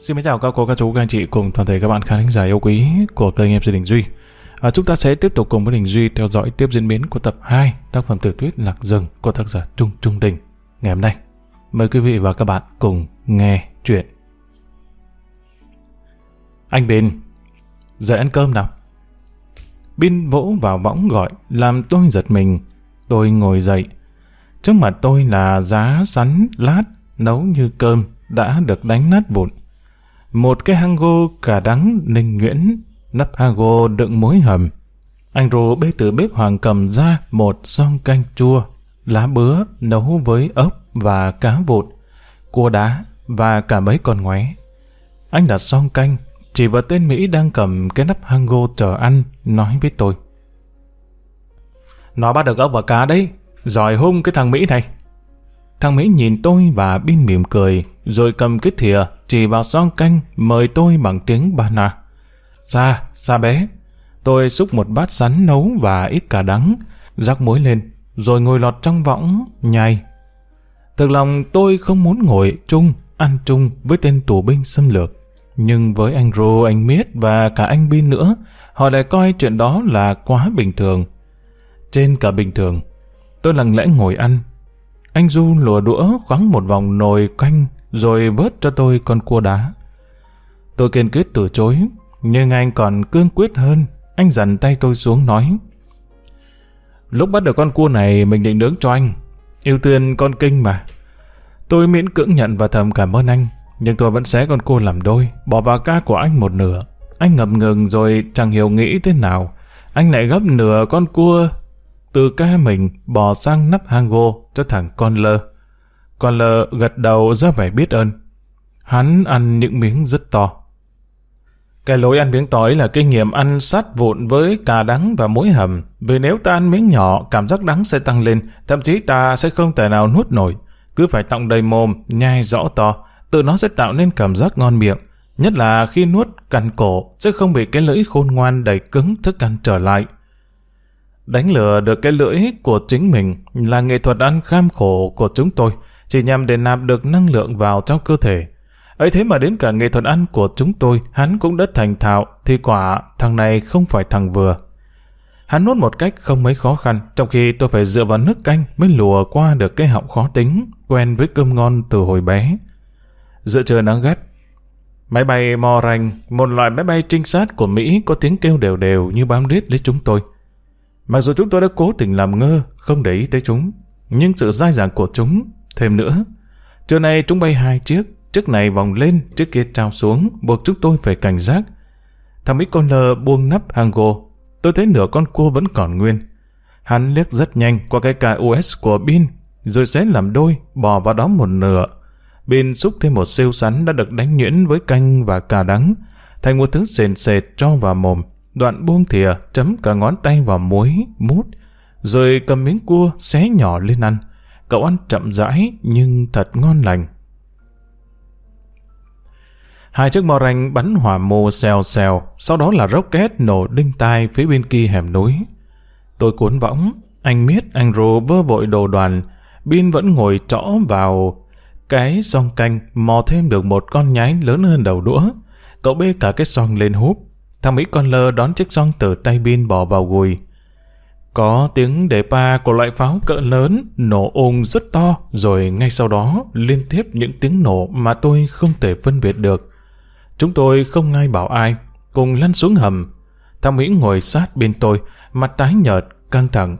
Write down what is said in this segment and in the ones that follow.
Xin chào các cô, các chú, các anh chị cùng toàn thể các bạn khán thính giả yêu quý của kênh em Đình Duy. À, chúng ta sẽ tiếp tục cùng với Đình Duy theo dõi tiếp diễn biến của tập 2 tác phẩm tiểu thuyết Lạc Rừng của tác giả Trung Trung Đình. Ngày hôm nay, mời quý vị và các bạn cùng nghe chuyện. Anh Bin, dậy ăn cơm nào. Bin vỗ vào võng gọi, làm tôi giật mình. Tôi ngồi dậy. Trước mặt tôi là giá sắn lát, nấu như cơm, đã được đánh nát vụn một cái hang gô cà đắng ninh nguyễn nắp hang gô đựng muối hầm. Anh Rô bê từ bếp hoàng cầm ra một song canh chua, lá bứa nấu với ốc và cá vụt, cua đá và cả mấy con ngoé. Anh đặt song canh, chỉ vào tên Mỹ đang cầm cái nắp hang gô chờ ăn, nói với tôi. Nó bắt được ốc và cá đấy, giỏi hung cái thằng Mỹ này. Thằng Mỹ nhìn tôi và bin mỉm cười, rồi cầm cái thìa chỉ vào son canh mời tôi bằng tiếng bà nà. Xa, xa bé. Tôi xúc một bát sắn nấu và ít cả đắng, rắc muối lên, rồi ngồi lọt trong võng, nhai. Thực lòng tôi không muốn ngồi chung, ăn chung với tên tù binh xâm lược. Nhưng với anh Rô, anh Miết và cả anh Bin nữa, họ lại coi chuyện đó là quá bình thường. Trên cả bình thường, tôi lặng lẽ ngồi ăn. Anh Du lùa đũa khoáng một vòng nồi canh rồi vớt cho tôi con cua đá. Tôi kiên quyết từ chối, nhưng anh còn cương quyết hơn. Anh dằn tay tôi xuống nói. Lúc bắt được con cua này mình định nướng cho anh. Ưu tiên con kinh mà. Tôi miễn cưỡng nhận và thầm cảm ơn anh. Nhưng tôi vẫn xé con cua làm đôi, bỏ vào ca của anh một nửa. Anh ngập ngừng rồi chẳng hiểu nghĩ thế nào. Anh lại gấp nửa con cua từ ca mình bỏ sang nắp hang gô cho thằng con lơ còn lờ gật đầu ra vẻ biết ơn. Hắn ăn những miếng rất to. Cái lối ăn miếng tỏi là kinh nghiệm ăn sát vụn với cà đắng và muối hầm. Vì nếu ta ăn miếng nhỏ, cảm giác đắng sẽ tăng lên, thậm chí ta sẽ không thể nào nuốt nổi. Cứ phải tọng đầy mồm, nhai rõ to, tự nó sẽ tạo nên cảm giác ngon miệng. Nhất là khi nuốt cằn cổ, sẽ không bị cái lưỡi khôn ngoan đầy cứng thức ăn trở lại. Đánh lừa được cái lưỡi của chính mình là nghệ thuật ăn kham khổ của chúng tôi, chỉ nhằm để nạp được năng lượng vào trong cơ thể. ấy thế mà đến cả nghệ thuật ăn của chúng tôi, hắn cũng đã thành thạo, thì quả thằng này không phải thằng vừa. Hắn nuốt một cách không mấy khó khăn, trong khi tôi phải dựa vào nước canh mới lùa qua được cái họng khó tính, quen với cơm ngon từ hồi bé. Giữa trời nắng gắt, máy bay Moranh, một loại máy bay trinh sát của Mỹ có tiếng kêu đều đều như bám riết lấy chúng tôi. Mặc dù chúng tôi đã cố tình làm ngơ, không để ý tới chúng, nhưng sự dai dẳng của chúng Thêm nữa, trưa nay chúng bay hai chiếc, chiếc này vòng lên, chiếc kia trao xuống, buộc chúng tôi phải cảnh giác. Thằng Mỹ con lờ buông nắp hàng gồ, tôi thấy nửa con cua vẫn còn nguyên. Hắn liếc rất nhanh qua cái cài US của Bin, rồi sẽ làm đôi, bò vào đó một nửa. Bin xúc thêm một siêu sắn đã được đánh nhuyễn với canh và cà đắng, thành một thứ sền sệt cho vào mồm. Đoạn buông thìa, chấm cả ngón tay vào muối, mút, rồi cầm miếng cua xé nhỏ lên ăn. Cậu ăn chậm rãi nhưng thật ngon lành. Hai chiếc mò ranh bắn hỏa mô xèo xèo, sau đó là rocket nổ đinh tai phía bên kia hẻm núi. Tôi cuốn võng, anh miết, anh rô vơ vội đồ đoàn, Bin vẫn ngồi trõ vào cái song canh, mò thêm được một con nhái lớn hơn đầu đũa. Cậu bê cả cái song lên húp. Thằng Mỹ con lơ đón chiếc song từ tay Bin bỏ vào gùi. Có tiếng đề pa của loại pháo cỡ lớn nổ ồn rất to rồi ngay sau đó liên tiếp những tiếng nổ mà tôi không thể phân biệt được. Chúng tôi không ngay bảo ai, cùng lăn xuống hầm. Thằng Mỹ ngồi sát bên tôi, mặt tái nhợt, căng thẳng.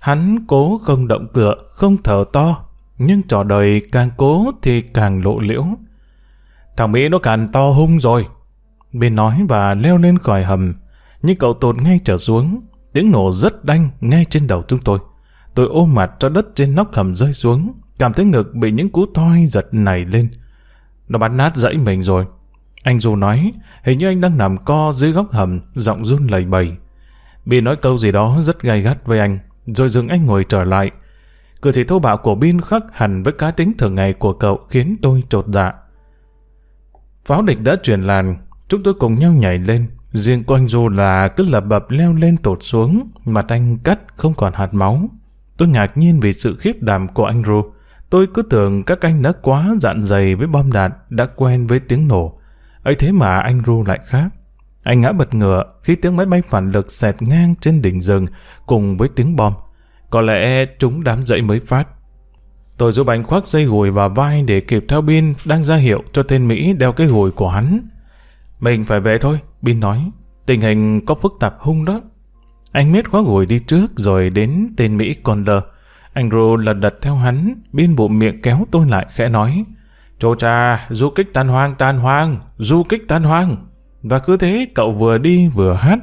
Hắn cố không động cựa, không thở to, nhưng trò đời càng cố thì càng lộ liễu. Thằng Mỹ nó càng to hung rồi. Bên nói và leo lên khỏi hầm, nhưng cậu tụt ngay trở xuống, Tiếng nổ rất đanh ngay trên đầu chúng tôi. Tôi ôm mặt cho đất trên nóc hầm rơi xuống, cảm thấy ngực bị những cú thoi giật nảy lên. Nó bắn nát dãy mình rồi. Anh Du nói, hình như anh đang nằm co dưới góc hầm, giọng run lầy bầy. Bin nói câu gì đó rất gay gắt với anh, rồi dừng anh ngồi trở lại. Cử chỉ thô bạo của Bin khắc hẳn với cá tính thường ngày của cậu khiến tôi trột dạ. Pháo địch đã truyền làn, chúng tôi cùng nhau nhảy lên, Riêng của anh Du là cứ lập bập leo lên tột xuống, mặt anh cắt không còn hạt máu. Tôi ngạc nhiên vì sự khiếp đảm của anh Du. Tôi cứ tưởng các anh đã quá dạn dày với bom đạn, đã quen với tiếng nổ. ấy thế mà anh Du lại khác. Anh ngã bật ngựa khi tiếng máy bay phản lực xẹt ngang trên đỉnh rừng cùng với tiếng bom. Có lẽ chúng đám dậy mới phát. Tôi giúp anh khoác dây gùi vào vai để kịp theo Bin đang ra hiệu cho tên Mỹ đeo cái gùi của hắn. Mình phải về thôi, Bin nói. Tình hình có phức tạp hung đó. Anh miết khóa gùi đi trước rồi đến tên Mỹ còn lờ. Anh Rô lật đật theo hắn, Bin bụng miệng kéo tôi lại khẽ nói. Chô cha, du kích tan hoang tan hoang, du kích tan hoang. Và cứ thế cậu vừa đi vừa hát.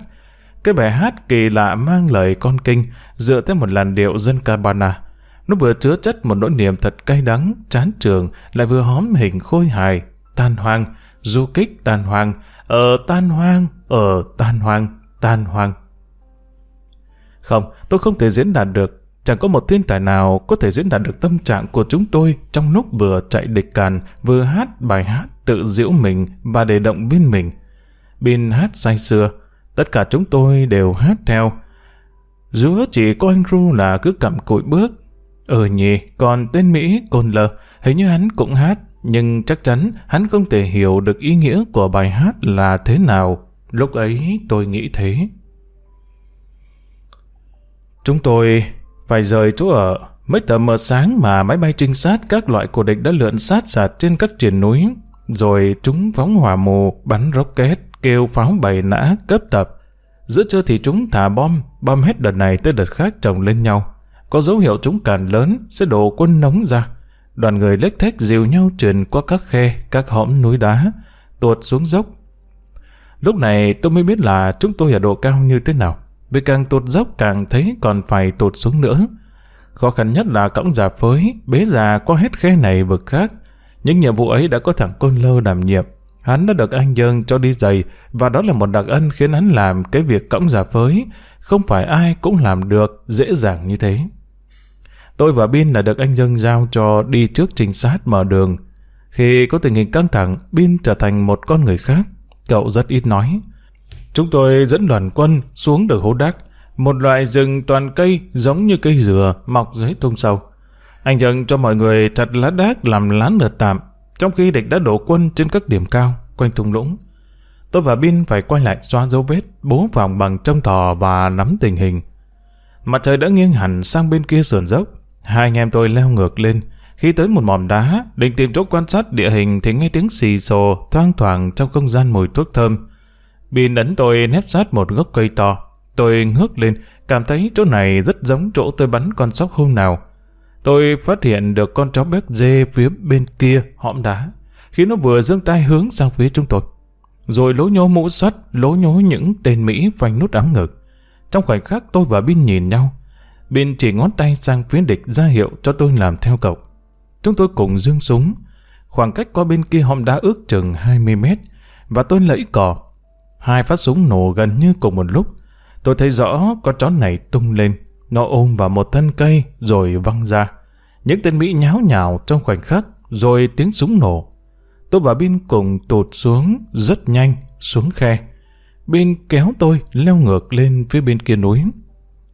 Cái bài hát kỳ lạ mang lời con kinh dựa theo một làn điệu dân Cabana. Nó vừa chứa chất một nỗi niềm thật cay đắng, chán trường, lại vừa hóm hình khôi hài, tan hoang, du kích tan hoang, ở tan hoang, ở tan hoang, tan hoang. Không, tôi không thể diễn đạt được. Chẳng có một thiên tài nào có thể diễn đạt được tâm trạng của chúng tôi trong lúc vừa chạy địch càn, vừa hát bài hát tự giễu mình và để động viên mình. Bin hát say xưa. tất cả chúng tôi đều hát theo. Giữa chỉ có anh Ru là cứ cặm cụi bước. Ờ nhỉ, còn tên Mỹ Côn Lờ, hình như hắn cũng hát, nhưng chắc chắn hắn không thể hiểu được ý nghĩa của bài hát là thế nào. Lúc ấy tôi nghĩ thế. Chúng tôi phải rời chỗ ở. mới tầm mờ sáng mà máy bay trinh sát các loại của địch đã lượn sát sạt trên các triển núi. Rồi chúng phóng hỏa mù, bắn rocket, kêu pháo bày nã, cấp tập. Giữa trưa thì chúng thả bom, bom hết đợt này tới đợt khác chồng lên nhau. Có dấu hiệu chúng càn lớn, sẽ đổ quân nóng ra. Đoàn người lếch thếch dìu nhau truyền qua các khe, các hõm núi đá, tuột xuống dốc. Lúc này tôi mới biết là chúng tôi ở độ cao như thế nào. Vì càng tuột dốc càng thấy còn phải tuột xuống nữa. Khó khăn nhất là cõng giả phới, bế già qua hết khe này vực khác. Những nhiệm vụ ấy đã có thằng Côn Lơ đảm nhiệm. Hắn đã được anh Dương cho đi giày và đó là một đặc ân khiến hắn làm cái việc cõng giả phới. Không phải ai cũng làm được dễ dàng như thế. Tôi và Bin là được anh Dương giao cho đi trước trinh sát mở đường. Khi có tình hình căng thẳng, Bin trở thành một con người khác. Cậu rất ít nói. Chúng tôi dẫn đoàn quân xuống được hố đắc, một loại rừng toàn cây giống như cây dừa mọc dưới thung sâu. Anh dân cho mọi người chặt lá đác làm lá nợt tạm, trong khi địch đã đổ quân trên các điểm cao quanh thung lũng. Tôi và Bin phải quay lại xóa dấu vết, bố vòng bằng trông thò và nắm tình hình. Mặt trời đã nghiêng hẳn sang bên kia sườn dốc. Hai anh em tôi leo ngược lên. Khi tới một mỏm đá, định tìm chỗ quan sát địa hình thì nghe tiếng xì xồ thoang thoảng trong không gian mùi thuốc thơm. Bin ấn tôi nép sát một gốc cây to. Tôi ngước lên, cảm thấy chỗ này rất giống chỗ tôi bắn con sóc hôm nào. Tôi phát hiện được con chó béc dê phía bên kia hõm đá, khi nó vừa dương tay hướng sang phía chúng tôi. Rồi lố nhố mũ sắt, lố nhố những tên Mỹ phanh nút áo ngực. Trong khoảnh khắc tôi và Bin nhìn nhau, Bin chỉ ngón tay sang phía địch ra hiệu cho tôi làm theo cậu. Chúng tôi cùng dương súng. Khoảng cách qua bên kia hòm đá ước chừng 20 mét, và tôi lẫy cò Hai phát súng nổ gần như cùng một lúc. Tôi thấy rõ con chó này tung lên. Nó ôm vào một thân cây rồi văng ra. Những tên Mỹ nháo nhào trong khoảnh khắc rồi tiếng súng nổ. Tôi và Bin cùng tụt xuống rất nhanh xuống khe. Bin kéo tôi leo ngược lên phía bên kia núi.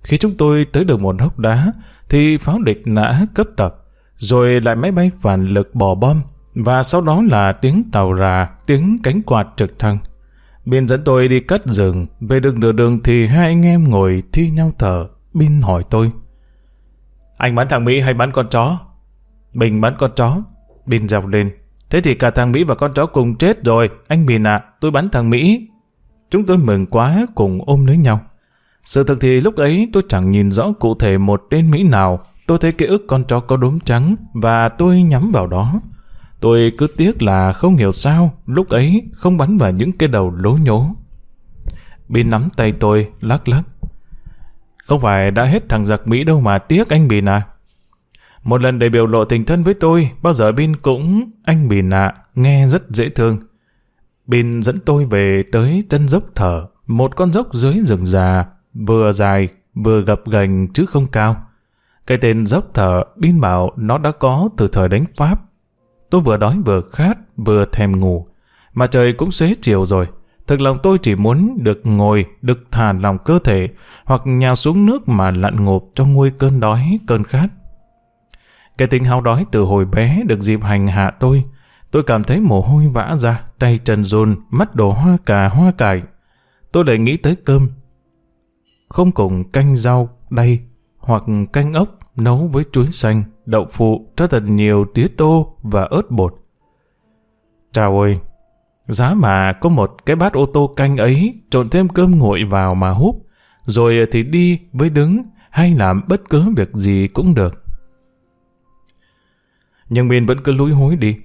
Khi chúng tôi tới được một hốc đá thì pháo địch đã cấp tập rồi lại máy bay phản lực bỏ bom và sau đó là tiếng tàu rà, tiếng cánh quạt trực thăng. Bin dẫn tôi đi cắt rừng, về được nửa đường thì hai anh em ngồi thi nhau thở. Bin hỏi tôi. Anh bắn thằng Mỹ hay bắn con chó? Bình bắn con chó. Bin dọc lên. Thế thì cả thằng Mỹ và con chó cùng chết rồi. Anh Bình ạ, tôi bắn thằng Mỹ. Chúng tôi mừng quá cùng ôm lấy nhau. Sự thực thì lúc ấy tôi chẳng nhìn rõ cụ thể một tên Mỹ nào. Tôi thấy ký ức con chó có đốm trắng và tôi nhắm vào đó. Tôi cứ tiếc là không hiểu sao lúc ấy không bắn vào những cái đầu lố nhố. Bin nắm tay tôi, lắc lắc. Không phải đã hết thằng giặc Mỹ đâu mà tiếc anh Bin à. Một lần để biểu lộ tình thân với tôi, bao giờ Bin cũng anh Bin ạ, nghe rất dễ thương. Bin dẫn tôi về tới chân dốc thở, một con dốc dưới rừng già, vừa dài, vừa gập gành chứ không cao. Cái tên dốc thở, biên bảo nó đã có từ thời đánh Pháp. Tôi vừa đói vừa khát, vừa thèm ngủ. Mà trời cũng xế chiều rồi. Thực lòng tôi chỉ muốn được ngồi, được thả lòng cơ thể, hoặc nhào xuống nước mà lặn ngộp cho nguôi cơn đói, cơn khát. Cái tính hao đói từ hồi bé được dịp hành hạ tôi. Tôi cảm thấy mồ hôi vã ra, tay trần run, mắt đổ hoa cà hoa cải. Tôi lại nghĩ tới cơm. Không cùng canh rau, đay, hoặc canh ốc nấu với chuối xanh, đậu phụ cho thật nhiều tía tô và ớt bột. Chào ơi! Giá mà có một cái bát ô tô canh ấy trộn thêm cơm nguội vào mà húp, rồi thì đi với đứng hay làm bất cứ việc gì cũng được. Nhưng Biên vẫn cứ lúi hối đi.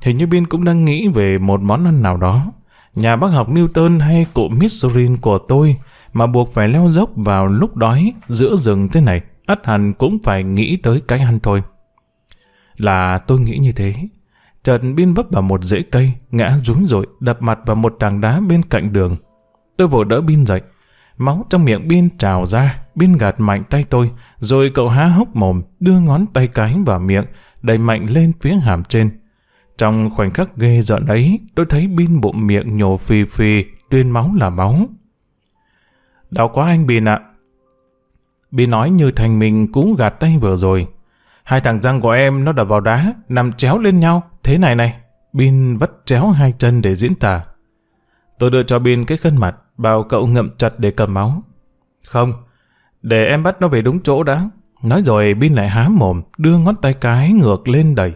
Hình như Biên cũng đang nghĩ về một món ăn nào đó. Nhà bác học Newton hay cụ Missorin của tôi mà buộc phải leo dốc vào lúc đói giữa rừng thế này, ắt hẳn cũng phải nghĩ tới cái ăn thôi. Là tôi nghĩ như thế. Chợt Biên vấp vào một rễ cây, ngã rúi rội, đập mặt vào một tảng đá bên cạnh đường. Tôi vội đỡ Biên dậy. Máu trong miệng Biên trào ra, Biên gạt mạnh tay tôi, rồi cậu há hốc mồm, đưa ngón tay cái vào miệng, đẩy mạnh lên phía hàm trên. Trong khoảnh khắc ghê giận ấy, tôi thấy Bin bụng miệng nhổ phì phì, tuyên máu là máu. Đau quá anh Bin ạ. Bin nói như thành mình cũng gạt tay vừa rồi. Hai thằng răng của em nó đập vào đá, nằm chéo lên nhau, thế này này. Bin vắt chéo hai chân để diễn tả. Tôi đưa cho Bin cái khăn mặt, bảo cậu ngậm chặt để cầm máu. Không, để em bắt nó về đúng chỗ đã. Nói rồi Bin lại há mồm, đưa ngón tay cái ngược lên đẩy.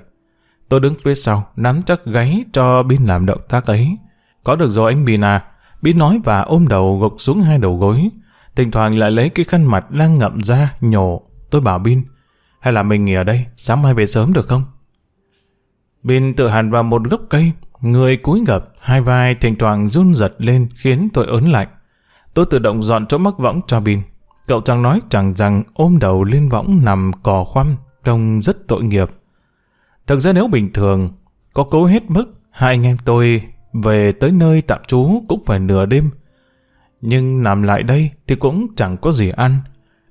Tôi đứng phía sau, nắm chắc gáy cho Bin làm động tác ấy. Có được rồi anh Bin à. Bí nói và ôm đầu gục xuống hai đầu gối. Thỉnh thoảng lại lấy cái khăn mặt đang ngậm ra, nhổ. Tôi bảo Bin, hay là mình nghỉ ở đây, sáng mai về sớm được không? Bin tự hẳn vào một gốc cây, người cúi gập, hai vai thỉnh thoảng run giật lên khiến tôi ớn lạnh. Tôi tự động dọn chỗ mắc võng cho Bin. Cậu chẳng nói chẳng rằng ôm đầu lên võng nằm cò khoăm, trông rất tội nghiệp. Thực ra nếu bình thường, có cố hết mức, hai anh em tôi về tới nơi tạm trú cũng phải nửa đêm. Nhưng nằm lại đây thì cũng chẳng có gì ăn.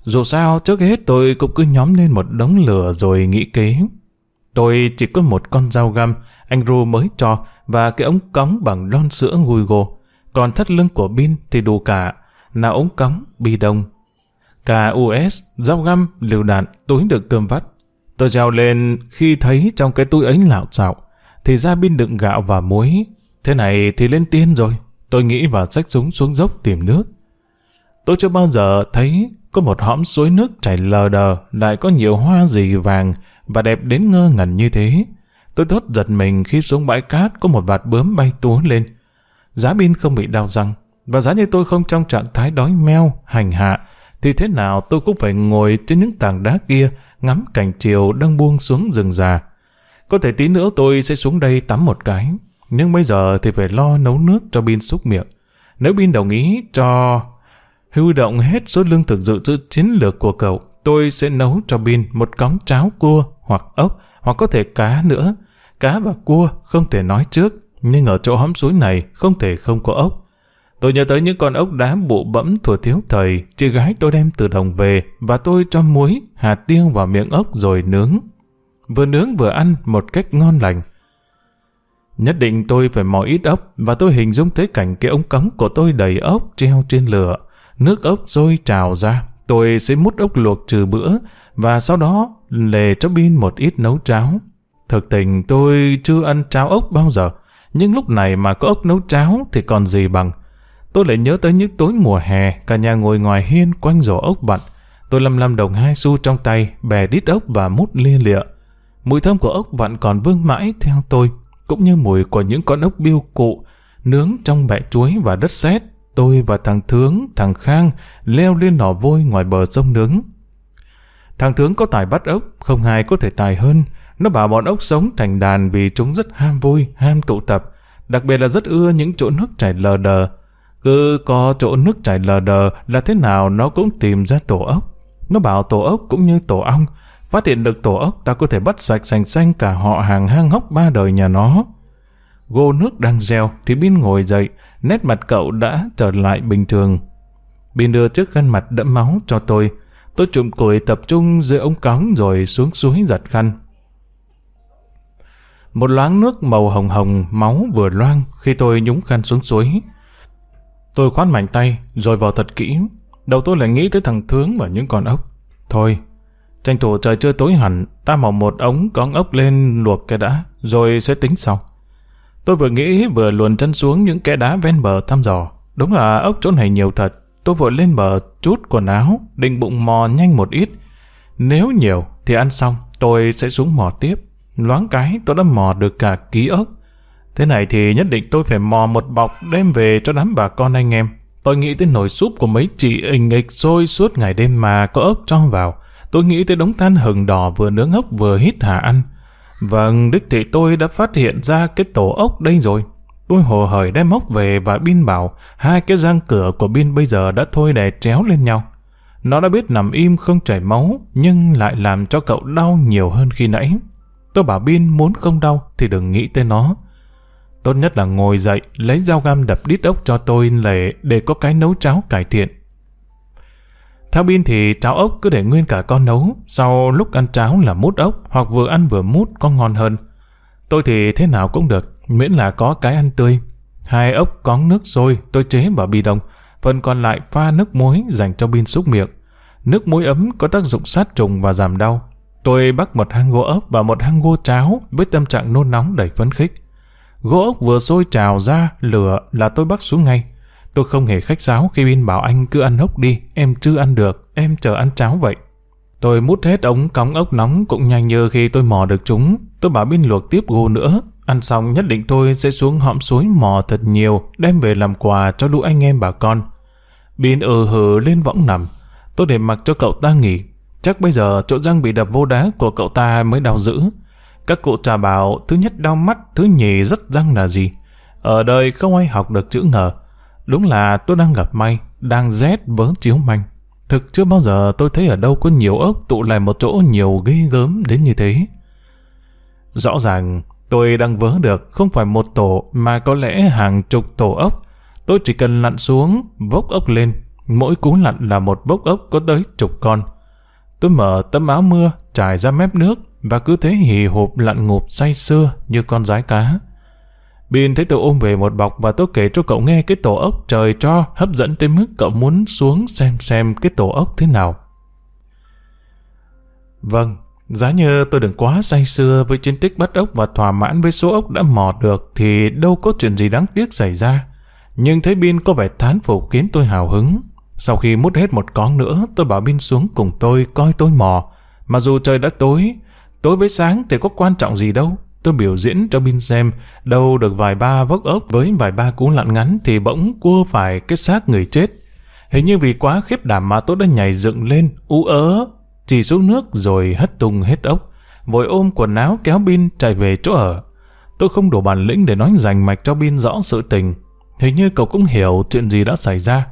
Dù sao, trước hết tôi cũng cứ nhóm lên một đống lửa rồi nghĩ kế. Tôi chỉ có một con dao găm, anh Ru mới cho, và cái ống cống bằng lon sữa Guigo. Còn thắt lưng của Bin thì đủ cả, là ống cống, bi đông, Cả US, dao găm, liều đạn, túi được cơm vắt. Tôi trèo lên khi thấy trong cái túi ấy lạo xạo, thì ra pin đựng gạo và muối. Thế này thì lên tiên rồi. Tôi nghĩ và xách súng xuống dốc tìm nước. Tôi chưa bao giờ thấy có một hõm suối nước chảy lờ đờ lại có nhiều hoa gì vàng và đẹp đến ngơ ngẩn như thế. Tôi thốt giật mình khi xuống bãi cát có một vạt bướm bay túa lên. Giá pin không bị đau răng và giá như tôi không trong trạng thái đói meo, hành hạ thì thế nào tôi cũng phải ngồi trên những tảng đá kia ngắm cảnh chiều đang buông xuống rừng già. Có thể tí nữa tôi sẽ xuống đây tắm một cái, nhưng bây giờ thì phải lo nấu nước cho Bin xúc miệng. Nếu Bin đồng ý cho huy động hết số lương thực dự trữ chiến lược của cậu, tôi sẽ nấu cho Bin một cống cháo cua hoặc ốc, hoặc có thể cá nữa. Cá và cua không thể nói trước, nhưng ở chỗ hóm suối này không thể không có ốc. Tôi nhớ tới những con ốc đá bụ bẫm thuở thiếu thời, chị gái tôi đem từ đồng về và tôi cho muối, hạt tiêu vào miệng ốc rồi nướng. Vừa nướng vừa ăn một cách ngon lành. Nhất định tôi phải mò ít ốc và tôi hình dung thấy cảnh cái ống cống của tôi đầy ốc treo trên lửa. Nước ốc sôi trào ra, tôi sẽ mút ốc luộc trừ bữa và sau đó lề cho pin một ít nấu cháo. Thực tình tôi chưa ăn cháo ốc bao giờ, nhưng lúc này mà có ốc nấu cháo thì còn gì bằng. Tôi lại nhớ tới những tối mùa hè, cả nhà ngồi ngoài hiên quanh rổ ốc vặn. Tôi lăm lăm đồng hai xu trong tay, bè đít ốc và mút lia lịa. Mùi thơm của ốc vặn còn vương mãi theo tôi, cũng như mùi của những con ốc biêu cụ, nướng trong bẹ chuối và đất sét. Tôi và thằng Thướng, thằng Khang leo lên nỏ vôi ngoài bờ sông nướng. Thằng Thướng có tài bắt ốc, không ai có thể tài hơn. Nó bảo bọn ốc sống thành đàn vì chúng rất ham vui, ham tụ tập, đặc biệt là rất ưa những chỗ nước chảy lờ đờ. Cứ có chỗ nước chảy lờ đờ là thế nào nó cũng tìm ra tổ ốc. Nó bảo tổ ốc cũng như tổ ong. Phát hiện được tổ ốc ta có thể bắt sạch sành xanh cả họ hàng hang hốc ba đời nhà nó. Gô nước đang reo thì Bin ngồi dậy, nét mặt cậu đã trở lại bình thường. Bin đưa chiếc khăn mặt đẫm máu cho tôi. Tôi trụm cười tập trung dưới ống cống rồi xuống suối giặt khăn. Một loáng nước màu hồng hồng máu vừa loang khi tôi nhúng khăn xuống suối. Tôi khoát mạnh tay, rồi vào thật kỹ. Đầu tôi lại nghĩ tới thằng Thướng và những con ốc. Thôi, tranh thủ trời chưa tối hẳn, ta mò một ống con ốc lên luộc cái đã, rồi sẽ tính sau. Tôi vừa nghĩ vừa luồn chân xuống những kẽ đá ven bờ thăm dò. Đúng là ốc chỗ này nhiều thật. Tôi vội lên bờ chút quần áo, định bụng mò nhanh một ít. Nếu nhiều thì ăn xong, tôi sẽ xuống mò tiếp. Loáng cái tôi đã mò được cả ký ốc. Thế này thì nhất định tôi phải mò một bọc đem về cho đám bà con anh em. Tôi nghĩ tới nồi súp của mấy chị ình nghịch sôi suốt ngày đêm mà có ốc cho vào. Tôi nghĩ tới đống than hừng đỏ vừa nướng ốc vừa hít hà ăn. Vâng, đích thị tôi đã phát hiện ra cái tổ ốc đây rồi. Tôi hồ hởi đem ốc về và Bin bảo hai cái răng cửa của Bin bây giờ đã thôi đè chéo lên nhau. Nó đã biết nằm im không chảy máu, nhưng lại làm cho cậu đau nhiều hơn khi nãy. Tôi bảo Bin muốn không đau thì đừng nghĩ tới nó. Tốt nhất là ngồi dậy, lấy dao găm đập đít ốc cho tôi lệ để có cái nấu cháo cải thiện. Theo Bin thì cháo ốc cứ để nguyên cả con nấu, sau lúc ăn cháo là mút ốc, hoặc vừa ăn vừa mút có ngon hơn. Tôi thì thế nào cũng được, miễn là có cái ăn tươi. Hai ốc có nước sôi, tôi chế vào bi đông, phần còn lại pha nước muối dành cho Bin xúc miệng. Nước muối ấm có tác dụng sát trùng và giảm đau. Tôi bắt một hang gỗ ốc và một hang gỗ cháo với tâm trạng nôn nóng đầy phấn khích. Gỗ ốc vừa sôi trào ra, lửa là tôi bắt xuống ngay. Tôi không hề khách sáo khi Bin bảo anh cứ ăn ốc đi, em chưa ăn được, em chờ ăn cháo vậy. Tôi mút hết ống cống ốc nóng cũng nhanh như khi tôi mò được chúng. Tôi bảo Bin luộc tiếp gô nữa. Ăn xong nhất định tôi sẽ xuống hõm suối mò thật nhiều, đem về làm quà cho lũ anh em bà con. Bin ừ hừ lên võng nằm. Tôi để mặc cho cậu ta nghỉ. Chắc bây giờ chỗ răng bị đập vô đá của cậu ta mới đau dữ. Các cụ trà bảo thứ nhất đau mắt, thứ nhì rất răng là gì. Ở đời không ai học được chữ ngờ. Đúng là tôi đang gặp may, đang rét vớ chiếu manh. Thực chưa bao giờ tôi thấy ở đâu có nhiều ốc tụ lại một chỗ nhiều ghê gớm đến như thế. Rõ ràng tôi đang vớ được không phải một tổ mà có lẽ hàng chục tổ ốc. Tôi chỉ cần lặn xuống, vốc ốc lên. Mỗi cú lặn là một bốc ốc có tới chục con. Tôi mở tấm áo mưa, trải ra mép nước và cứ thế hì hụp lặn ngụp say sưa như con rái cá. Bin thấy tôi ôm về một bọc và tôi kể cho cậu nghe cái tổ ốc trời cho hấp dẫn tới mức cậu muốn xuống xem xem cái tổ ốc thế nào. Vâng, giá như tôi đừng quá say sưa với chiến tích bắt ốc và thỏa mãn với số ốc đã mò được thì đâu có chuyện gì đáng tiếc xảy ra. Nhưng thấy Bin có vẻ thán phục khiến tôi hào hứng. Sau khi mút hết một con nữa, tôi bảo Bin xuống cùng tôi coi tôi mò. Mà dù trời đã tối, tối với sáng thì có quan trọng gì đâu. Tôi biểu diễn cho Bin xem, đâu được vài ba vốc ốc với vài ba cú lặn ngắn thì bỗng cua phải cái xác người chết. Hình như vì quá khiếp đảm mà tôi đã nhảy dựng lên, ú ớ, chỉ xuống nước rồi hất tung hết ốc. Vội ôm quần áo kéo Bin chạy về chỗ ở. Tôi không đủ bản lĩnh để nói rành mạch cho Bin rõ sự tình. Hình như cậu cũng hiểu chuyện gì đã xảy ra.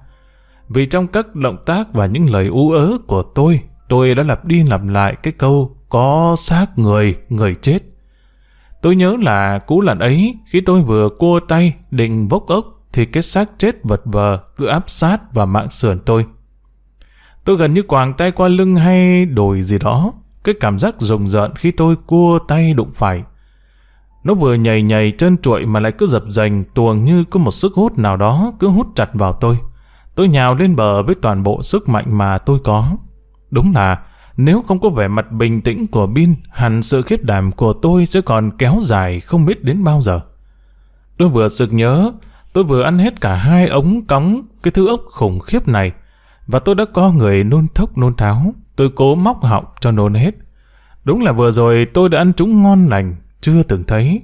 Vì trong các động tác và những lời ú ớ của tôi, tôi đã lặp đi lặp lại cái câu có xác người, người chết. Tôi nhớ là cú lần ấy, khi tôi vừa cua tay định vốc ốc, thì cái xác chết vật vờ cứ áp sát vào mạng sườn tôi. Tôi gần như quàng tay qua lưng hay đồi gì đó. Cái cảm giác rùng rợn khi tôi cua tay đụng phải. Nó vừa nhầy nhầy chân trụi mà lại cứ dập dành tuồng như có một sức hút nào đó cứ hút chặt vào tôi. Tôi nhào lên bờ với toàn bộ sức mạnh mà tôi có. Đúng là nếu không có vẻ mặt bình tĩnh của Bin, hẳn sự khiếp đảm của tôi sẽ còn kéo dài không biết đến bao giờ. Tôi vừa sực nhớ, tôi vừa ăn hết cả hai ống cống cái thứ ốc khủng khiếp này, và tôi đã có người nôn thốc nôn tháo. Tôi cố móc họng cho nôn hết. Đúng là vừa rồi tôi đã ăn chúng ngon lành, chưa từng thấy.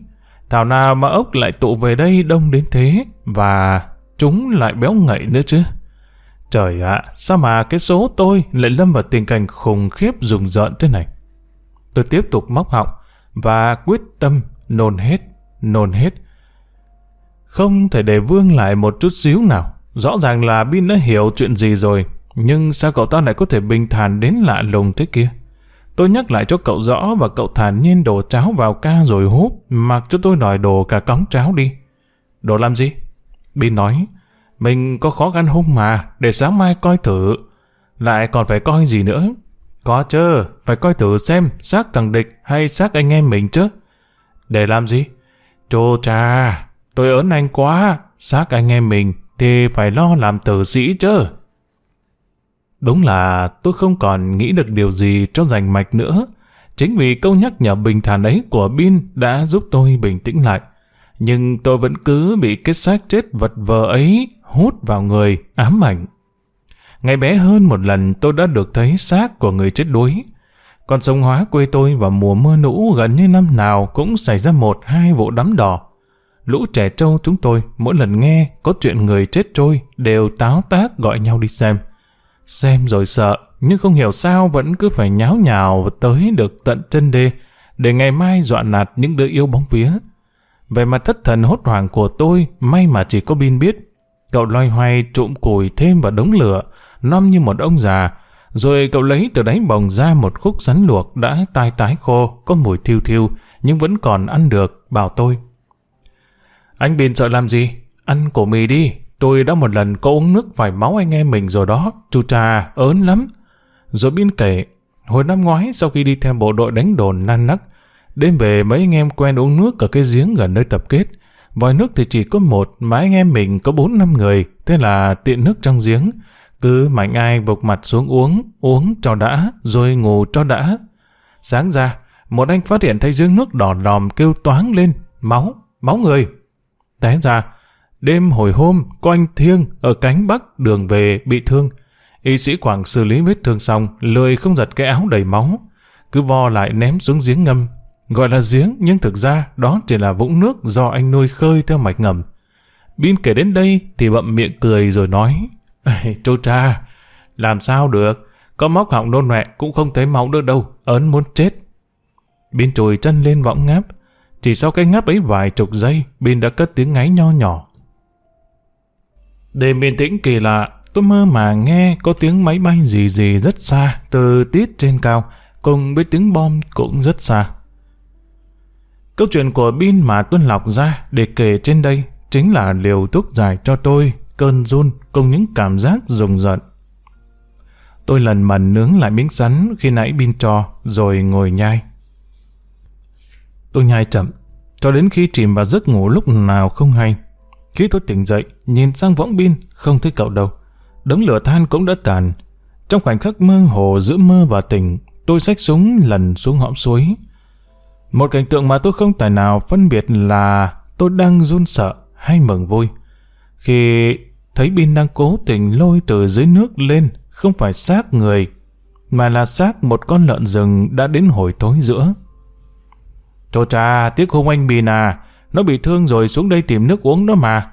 Thảo nào mà ốc lại tụ về đây đông đến thế, và chúng lại béo ngậy nữa chứ. Trời ạ, sao mà cái số tôi lại lâm vào tình cảnh khủng khiếp rùng rợn thế này? Tôi tiếp tục móc họng và quyết tâm nôn hết, nôn hết. Không thể để vương lại một chút xíu nào. Rõ ràng là Bin đã hiểu chuyện gì rồi, nhưng sao cậu ta lại có thể bình thản đến lạ lùng thế kia? Tôi nhắc lại cho cậu rõ và cậu thản nhiên đổ cháo vào ca rồi húp, mặc cho tôi đòi đổ cả cống cháo đi. đồ làm gì? Bin nói, mình có khó khăn hung mà, để sáng mai coi thử. Lại còn phải coi gì nữa? Có chứ, phải coi thử xem xác thằng địch hay xác anh em mình chứ. Để làm gì? Chô cha, tôi ớn anh quá, xác anh em mình, thì phải lo làm tử sĩ chứ. Đúng là tôi không còn nghĩ được điều gì cho rành mạch nữa. Chính vì câu nhắc nhở bình thản ấy của Bin đã giúp tôi bình tĩnh lại. Nhưng tôi vẫn cứ bị cái xác chết vật vờ ấy hút vào người, ám ảnh. Ngày bé hơn một lần tôi đã được thấy xác của người chết đuối. Con sông Hóa quê tôi vào mùa mưa lũ gần như năm nào cũng xảy ra một hai vụ đắm đỏ. Lũ trẻ trâu chúng tôi mỗi lần nghe có chuyện người chết trôi đều táo tác gọi nhau đi xem. Xem rồi sợ, nhưng không hiểu sao vẫn cứ phải nháo nhào tới được tận chân đê để ngày mai dọa nạt những đứa yêu bóng vía. Về mặt thất thần hốt hoảng của tôi, may mà chỉ có Bin biết. Cậu loay hoay trụm củi thêm vào đống lửa, nom như một ông già, rồi cậu lấy từ đáy bồng ra một khúc rắn luộc đã tai tái khô, có mùi thiêu thiêu, nhưng vẫn còn ăn được, bảo tôi. Anh Bình sợ làm gì? Ăn cổ mì đi, tôi đã một lần có uống nước phải máu anh em mình rồi đó, chú trà, ớn lắm. Rồi Bin kể, hồi năm ngoái sau khi đi theo bộ đội đánh đồn nan nắc, đêm về mấy anh em quen uống nước ở cái giếng gần nơi tập kết. Vòi nước thì chỉ có một, mà anh em mình có bốn năm người, thế là tiện nước trong giếng. Cứ mạnh ai bục mặt xuống uống, uống cho đã, rồi ngủ cho đã. Sáng ra, một anh phát hiện thấy giếng nước đỏ đòm kêu toáng lên, máu, máu người. Té ra, đêm hồi hôm, có anh Thiêng ở cánh bắc đường về bị thương. Y sĩ Quảng xử lý vết thương xong, lười không giật cái áo đầy máu. Cứ vo lại ném xuống giếng ngâm. Gọi là giếng, nhưng thực ra đó chỉ là vũng nước do anh nuôi khơi theo mạch ngầm. Bin kể đến đây thì bậm miệng cười rồi nói Chú cha, làm sao được, có móc họng nôn mẹ cũng không thấy máu nữa đâu, ớn muốn chết. Bin chùi chân lên võng ngáp, chỉ sau cái ngáp ấy vài chục giây, Bin đã cất tiếng ngáy nho nhỏ. Đêm yên tĩnh kỳ lạ, tôi mơ mà nghe có tiếng máy bay gì gì rất xa, từ tít trên cao, cùng với tiếng bom cũng rất xa. Câu chuyện của Bin mà Tuân lọc ra để kể trên đây chính là liều thuốc giải cho tôi cơn run cùng những cảm giác rùng rợn. Tôi lần mần nướng lại miếng sắn khi nãy Bin cho rồi ngồi nhai. Tôi nhai chậm, cho đến khi chìm vào giấc ngủ lúc nào không hay. Khi tôi tỉnh dậy, nhìn sang võng Bin, không thấy cậu đâu. Đống lửa than cũng đã tàn. Trong khoảnh khắc mơ hồ giữa mơ và tỉnh, tôi xách súng lần xuống hõm suối. Một cảnh tượng mà tôi không tài nào phân biệt là tôi đang run sợ hay mừng vui. Khi thấy Bin đang cố tình lôi từ dưới nước lên, không phải xác người, mà là xác một con lợn rừng đã đến hồi tối giữa. Chô cha, tiếc không anh Bin à, nó bị thương rồi xuống đây tìm nước uống đó mà.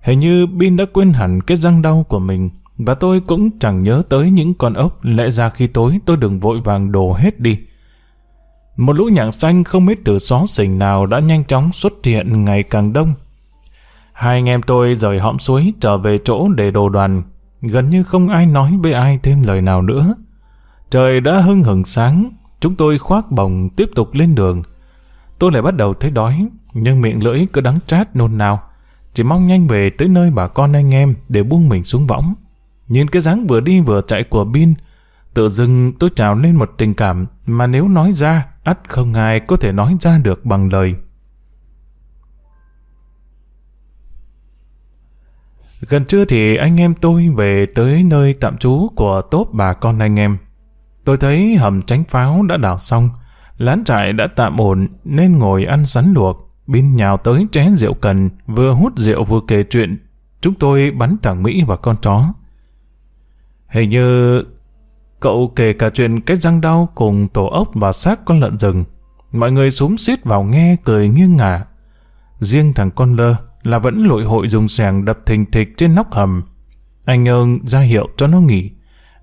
Hình như Bin đã quên hẳn cái răng đau của mình, và tôi cũng chẳng nhớ tới những con ốc lẽ ra khi tối tôi đừng vội vàng đổ hết đi. Một lũ nhạn xanh không biết từ xó xỉnh nào đã nhanh chóng xuất hiện ngày càng đông. Hai anh em tôi rời hõm suối trở về chỗ để đồ đoàn. Gần như không ai nói với ai thêm lời nào nữa. Trời đã hưng hừng sáng, chúng tôi khoác bồng tiếp tục lên đường. Tôi lại bắt đầu thấy đói, nhưng miệng lưỡi cứ đắng chát nôn nào. Chỉ mong nhanh về tới nơi bà con anh em để buông mình xuống võng. Nhìn cái dáng vừa đi vừa chạy của Bin, tự dưng tôi trào lên một tình cảm mà nếu nói ra, ắt không ai có thể nói ra được bằng lời. Gần trưa thì anh em tôi về tới nơi tạm trú của tốt bà con anh em. Tôi thấy hầm tránh pháo đã đào xong, lán trại đã tạm ổn nên ngồi ăn sắn luộc. Bin nhào tới chén rượu cần, vừa hút rượu vừa kể chuyện. Chúng tôi bắn thằng Mỹ và con chó. Hình như cậu kể cả chuyện cái răng đau cùng tổ ốc và xác con lợn rừng. Mọi người súng xít vào nghe cười nghiêng ngả. Riêng thằng con lơ là vẫn lội hội dùng sàng đập thình thịch trên nóc hầm. Anh ơn ra hiệu cho nó nghỉ.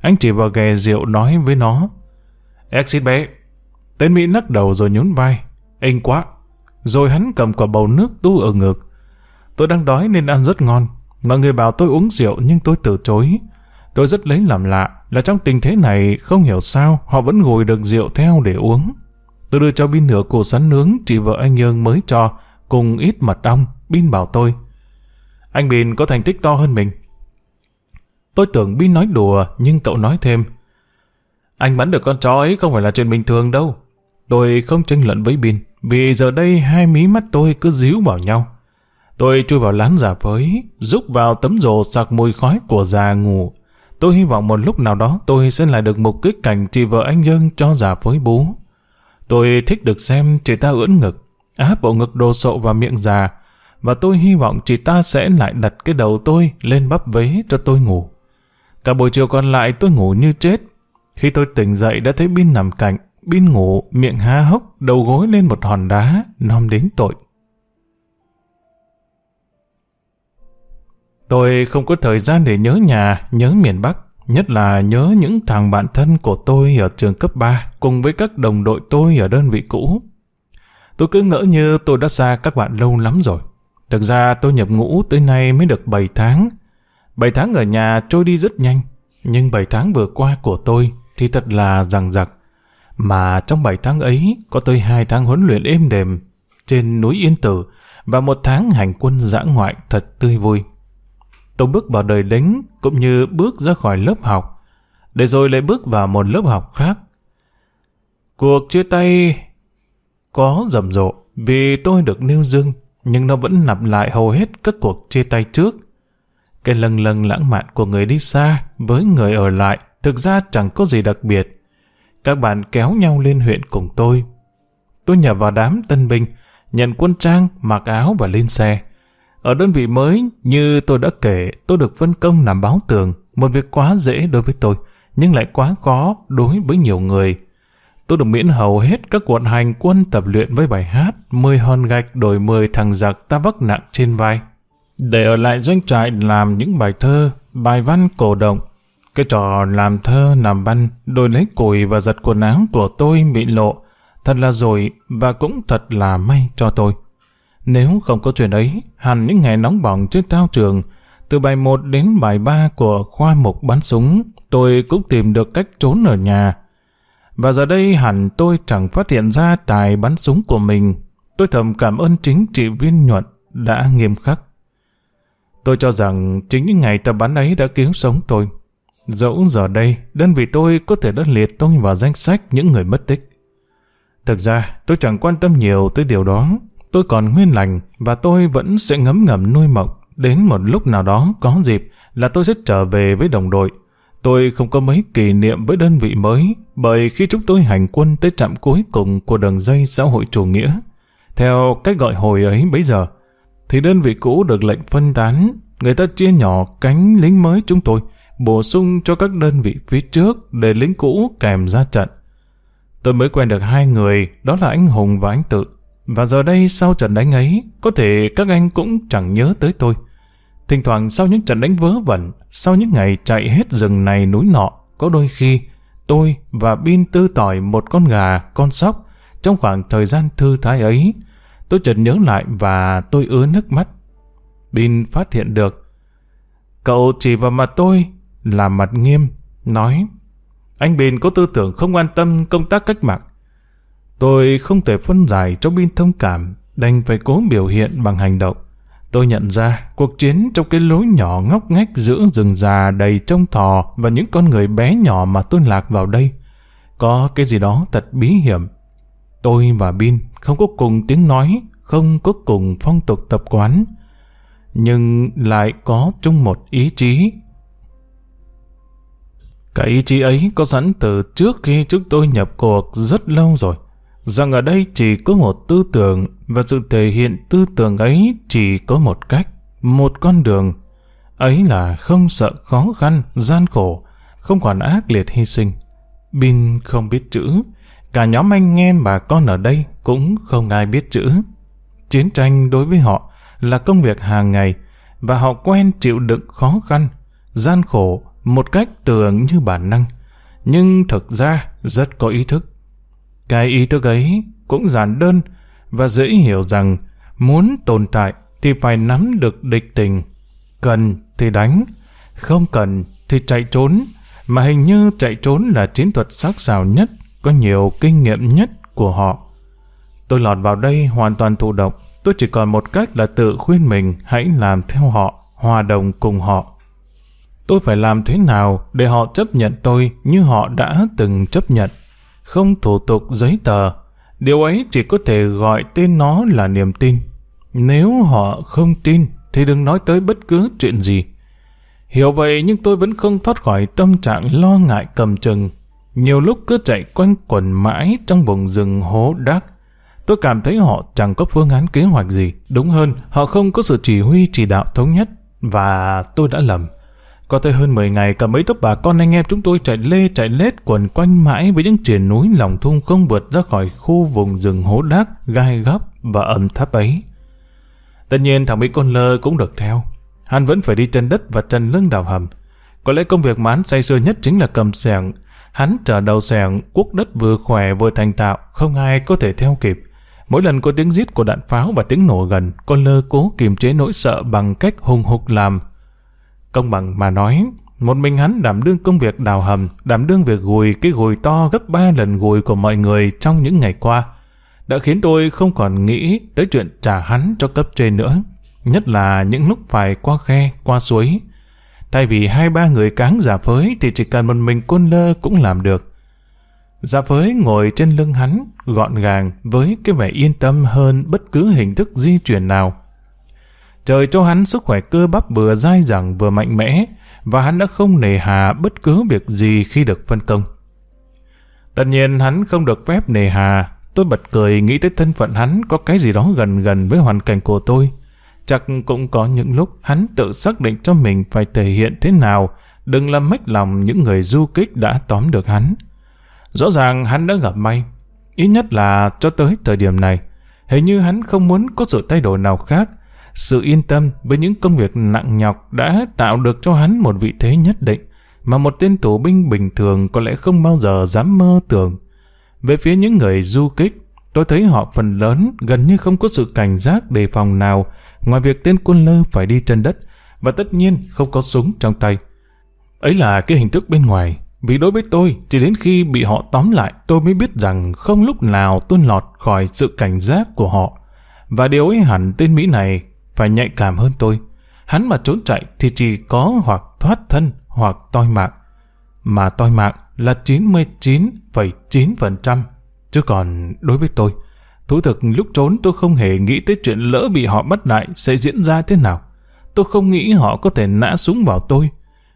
Anh chỉ vào ghè rượu nói với nó. Exit bé. Tên Mỹ nắc đầu rồi nhún vai. Anh quá. Rồi hắn cầm quả bầu nước tu ở ngực. Tôi đang đói nên ăn rất ngon. Mọi người bảo tôi uống rượu nhưng tôi từ chối. Tôi rất lấy làm lạ là trong tình thế này không hiểu sao họ vẫn ngồi được rượu theo để uống. Tôi đưa cho bin nửa củ sắn nướng chị vợ anh Nhơn mới cho cùng ít mật ong Bin bảo tôi. Anh Bin có thành tích to hơn mình. Tôi tưởng Bin nói đùa, nhưng cậu nói thêm. Anh bắn được con chó ấy không phải là chuyện bình thường đâu. Tôi không tranh luận với Bin, vì giờ đây hai mí mắt tôi cứ díu vào nhau. Tôi chui vào lán giả với rúc vào tấm rồ sặc mùi khói của già ngủ. Tôi hy vọng một lúc nào đó tôi sẽ lại được mục kích cảnh chị vợ anh Dương cho giả với bú. Tôi thích được xem chị ta ưỡn ngực, áp bộ ngực đồ sộ vào miệng già, và tôi hy vọng chị ta sẽ lại đặt cái đầu tôi lên bắp vế cho tôi ngủ. Cả buổi chiều còn lại tôi ngủ như chết. Khi tôi tỉnh dậy đã thấy Bin nằm cạnh, Bin ngủ, miệng há hốc, đầu gối lên một hòn đá, nom đến tội. Tôi không có thời gian để nhớ nhà, nhớ miền Bắc, nhất là nhớ những thằng bạn thân của tôi ở trường cấp 3 cùng với các đồng đội tôi ở đơn vị cũ. Tôi cứ ngỡ như tôi đã xa các bạn lâu lắm rồi. Thực ra tôi nhập ngũ tới nay mới được 7 tháng. 7 tháng ở nhà trôi đi rất nhanh, nhưng 7 tháng vừa qua của tôi thì thật là rằng rặc. Mà trong 7 tháng ấy có tới 2 tháng huấn luyện êm đềm trên núi Yên Tử và một tháng hành quân dã ngoại thật tươi vui. Tôi bước vào đời lính cũng như bước ra khỏi lớp học, để rồi lại bước vào một lớp học khác. Cuộc chia tay có rầm rộ vì tôi được nêu dương, nhưng nó vẫn lặp lại hầu hết các cuộc chia tay trước. Cái lần lần lãng mạn của người đi xa với người ở lại thực ra chẳng có gì đặc biệt. Các bạn kéo nhau lên huyện cùng tôi. Tôi nhập vào đám tân binh, nhận quân trang, mặc áo và lên xe. Ở đơn vị mới, như tôi đã kể, tôi được phân công làm báo tường, một việc quá dễ đối với tôi, nhưng lại quá khó đối với nhiều người. Tôi được miễn hầu hết các cuộc hành quân tập luyện với bài hát 10 hòn gạch đổi 10 thằng giặc ta vác nặng trên vai. Để ở lại doanh trại làm những bài thơ, bài văn cổ động. Cái trò làm thơ làm văn, đổi lấy cùi và giật quần áo của tôi bị lộ. Thật là rồi và cũng thật là may cho tôi. Nếu không có chuyện ấy, hẳn những ngày nóng bỏng trên thao trường, từ bài 1 đến bài 3 của khoa mục bắn súng, tôi cũng tìm được cách trốn ở nhà. Và giờ đây hẳn tôi chẳng phát hiện ra tài bắn súng của mình. Tôi thầm cảm ơn chính trị viên nhuận đã nghiêm khắc. Tôi cho rằng chính những ngày tập bắn ấy đã cứu sống tôi. Dẫu giờ đây, đơn vị tôi có thể đã liệt tôi vào danh sách những người mất tích. Thực ra, tôi chẳng quan tâm nhiều tới điều đó. Tôi còn nguyên lành và tôi vẫn sẽ ngấm ngầm nuôi mộng. Đến một lúc nào đó có dịp là tôi sẽ trở về với đồng đội. Tôi không có mấy kỷ niệm với đơn vị mới bởi khi chúng tôi hành quân tới trạm cuối cùng của đường dây xã hội chủ nghĩa. Theo cách gọi hồi ấy bấy giờ, thì đơn vị cũ được lệnh phân tán, người ta chia nhỏ cánh lính mới chúng tôi, bổ sung cho các đơn vị phía trước để lính cũ kèm ra trận. Tôi mới quen được hai người, đó là anh Hùng và anh Tự. Và giờ đây sau trận đánh ấy, có thể các anh cũng chẳng nhớ tới tôi. Thỉnh thoảng sau những trận đánh vớ vẩn, sau những ngày chạy hết rừng này núi nọ, có đôi khi tôi và Bin tư tỏi một con gà, con sóc trong khoảng thời gian thư thái ấy. Tôi chợt nhớ lại và tôi ứa nước mắt. Bin phát hiện được. Cậu chỉ vào mặt tôi, là mặt nghiêm, nói Anh Bin có tư tưởng không quan tâm công tác cách mạng. Tôi không thể phân giải cho Bin thông cảm, đành phải cố biểu hiện bằng hành động. Tôi nhận ra cuộc chiến trong cái lối nhỏ ngóc ngách giữa rừng già đầy trông thò và những con người bé nhỏ mà tôi lạc vào đây. Có cái gì đó thật bí hiểm. Tôi và Bin không có cùng tiếng nói, không có cùng phong tục tập quán, nhưng lại có chung một ý chí. Cái ý chí ấy có sẵn từ trước khi chúng tôi nhập cuộc rất lâu rồi rằng ở đây chỉ có một tư tưởng và sự thể hiện tư tưởng ấy chỉ có một cách, một con đường. Ấy là không sợ khó khăn, gian khổ, không quản ác liệt hy sinh. Bin không biết chữ, cả nhóm anh em bà con ở đây cũng không ai biết chữ. Chiến tranh đối với họ là công việc hàng ngày và họ quen chịu đựng khó khăn, gian khổ một cách tưởng như bản năng, nhưng thực ra rất có ý thức. Cái ý thức ấy cũng giản đơn và dễ hiểu rằng muốn tồn tại thì phải nắm được địch tình. Cần thì đánh, không cần thì chạy trốn, mà hình như chạy trốn là chiến thuật sắc sảo nhất, có nhiều kinh nghiệm nhất của họ. Tôi lọt vào đây hoàn toàn thụ động, tôi chỉ còn một cách là tự khuyên mình hãy làm theo họ, hòa đồng cùng họ. Tôi phải làm thế nào để họ chấp nhận tôi như họ đã từng chấp nhận không thủ tục giấy tờ. Điều ấy chỉ có thể gọi tên nó là niềm tin. Nếu họ không tin, thì đừng nói tới bất cứ chuyện gì. Hiểu vậy nhưng tôi vẫn không thoát khỏi tâm trạng lo ngại cầm chừng. Nhiều lúc cứ chạy quanh quẩn mãi trong vùng rừng hố đác. Tôi cảm thấy họ chẳng có phương án kế hoạch gì. Đúng hơn, họ không có sự chỉ huy chỉ đạo thống nhất. Và tôi đã lầm. Có tới hơn 10 ngày cả mấy tốp bà con anh em chúng tôi chạy lê chạy lết quần quanh mãi với những triển núi lòng thung không vượt ra khỏi khu vùng rừng hố đác, gai góc và ẩm thấp ấy. Tất nhiên thằng Mỹ Côn Lơ cũng được theo. Hắn vẫn phải đi chân đất và chân lưng đào hầm. Có lẽ công việc mà hắn say sưa nhất chính là cầm sẻng. Hắn trở đầu sẻng, cuốc đất vừa khỏe vừa thành tạo, không ai có thể theo kịp. Mỗi lần có tiếng rít của đạn pháo và tiếng nổ gần, con lơ cố kiềm chế nỗi sợ bằng cách hùng hục làm. Công bằng mà nói, một mình hắn đảm đương công việc đào hầm, đảm đương việc gùi cái gùi to gấp ba lần gùi của mọi người trong những ngày qua, đã khiến tôi không còn nghĩ tới chuyện trả hắn cho cấp trên nữa. Nhất là những lúc phải qua khe, qua suối. Thay vì hai ba người cáng giả phới thì chỉ cần một mình quân lơ cũng làm được. Giả phới ngồi trên lưng hắn, gọn gàng với cái vẻ yên tâm hơn bất cứ hình thức di chuyển nào. Trời cho hắn sức khỏe cơ bắp vừa dai dẳng vừa mạnh mẽ, và hắn đã không nề hà bất cứ việc gì khi được phân công. Tất nhiên hắn không được phép nề hà, tôi bật cười nghĩ tới thân phận hắn có cái gì đó gần gần với hoàn cảnh của tôi. Chắc cũng có những lúc hắn tự xác định cho mình phải thể hiện thế nào, đừng làm mách lòng những người du kích đã tóm được hắn. Rõ ràng hắn đã gặp may, ít nhất là cho tới thời điểm này. Hình như hắn không muốn có sự thay đổi nào khác, sự yên tâm với những công việc nặng nhọc đã tạo được cho hắn một vị thế nhất định mà một tên tù binh bình thường có lẽ không bao giờ dám mơ tưởng. Về phía những người du kích, tôi thấy họ phần lớn gần như không có sự cảnh giác đề phòng nào ngoài việc tên quân lơ phải đi chân đất và tất nhiên không có súng trong tay. Ấy là cái hình thức bên ngoài, vì đối với tôi, chỉ đến khi bị họ tóm lại, tôi mới biết rằng không lúc nào tôi lọt khỏi sự cảnh giác của họ. Và điều ấy hẳn tên Mỹ này phải nhạy cảm hơn tôi. Hắn mà trốn chạy thì chỉ có hoặc thoát thân hoặc toi mạng. Mà toi mạng là 99,9%. Chứ còn đối với tôi, thú thực lúc trốn tôi không hề nghĩ tới chuyện lỡ bị họ bắt lại sẽ diễn ra thế nào. Tôi không nghĩ họ có thể nã súng vào tôi.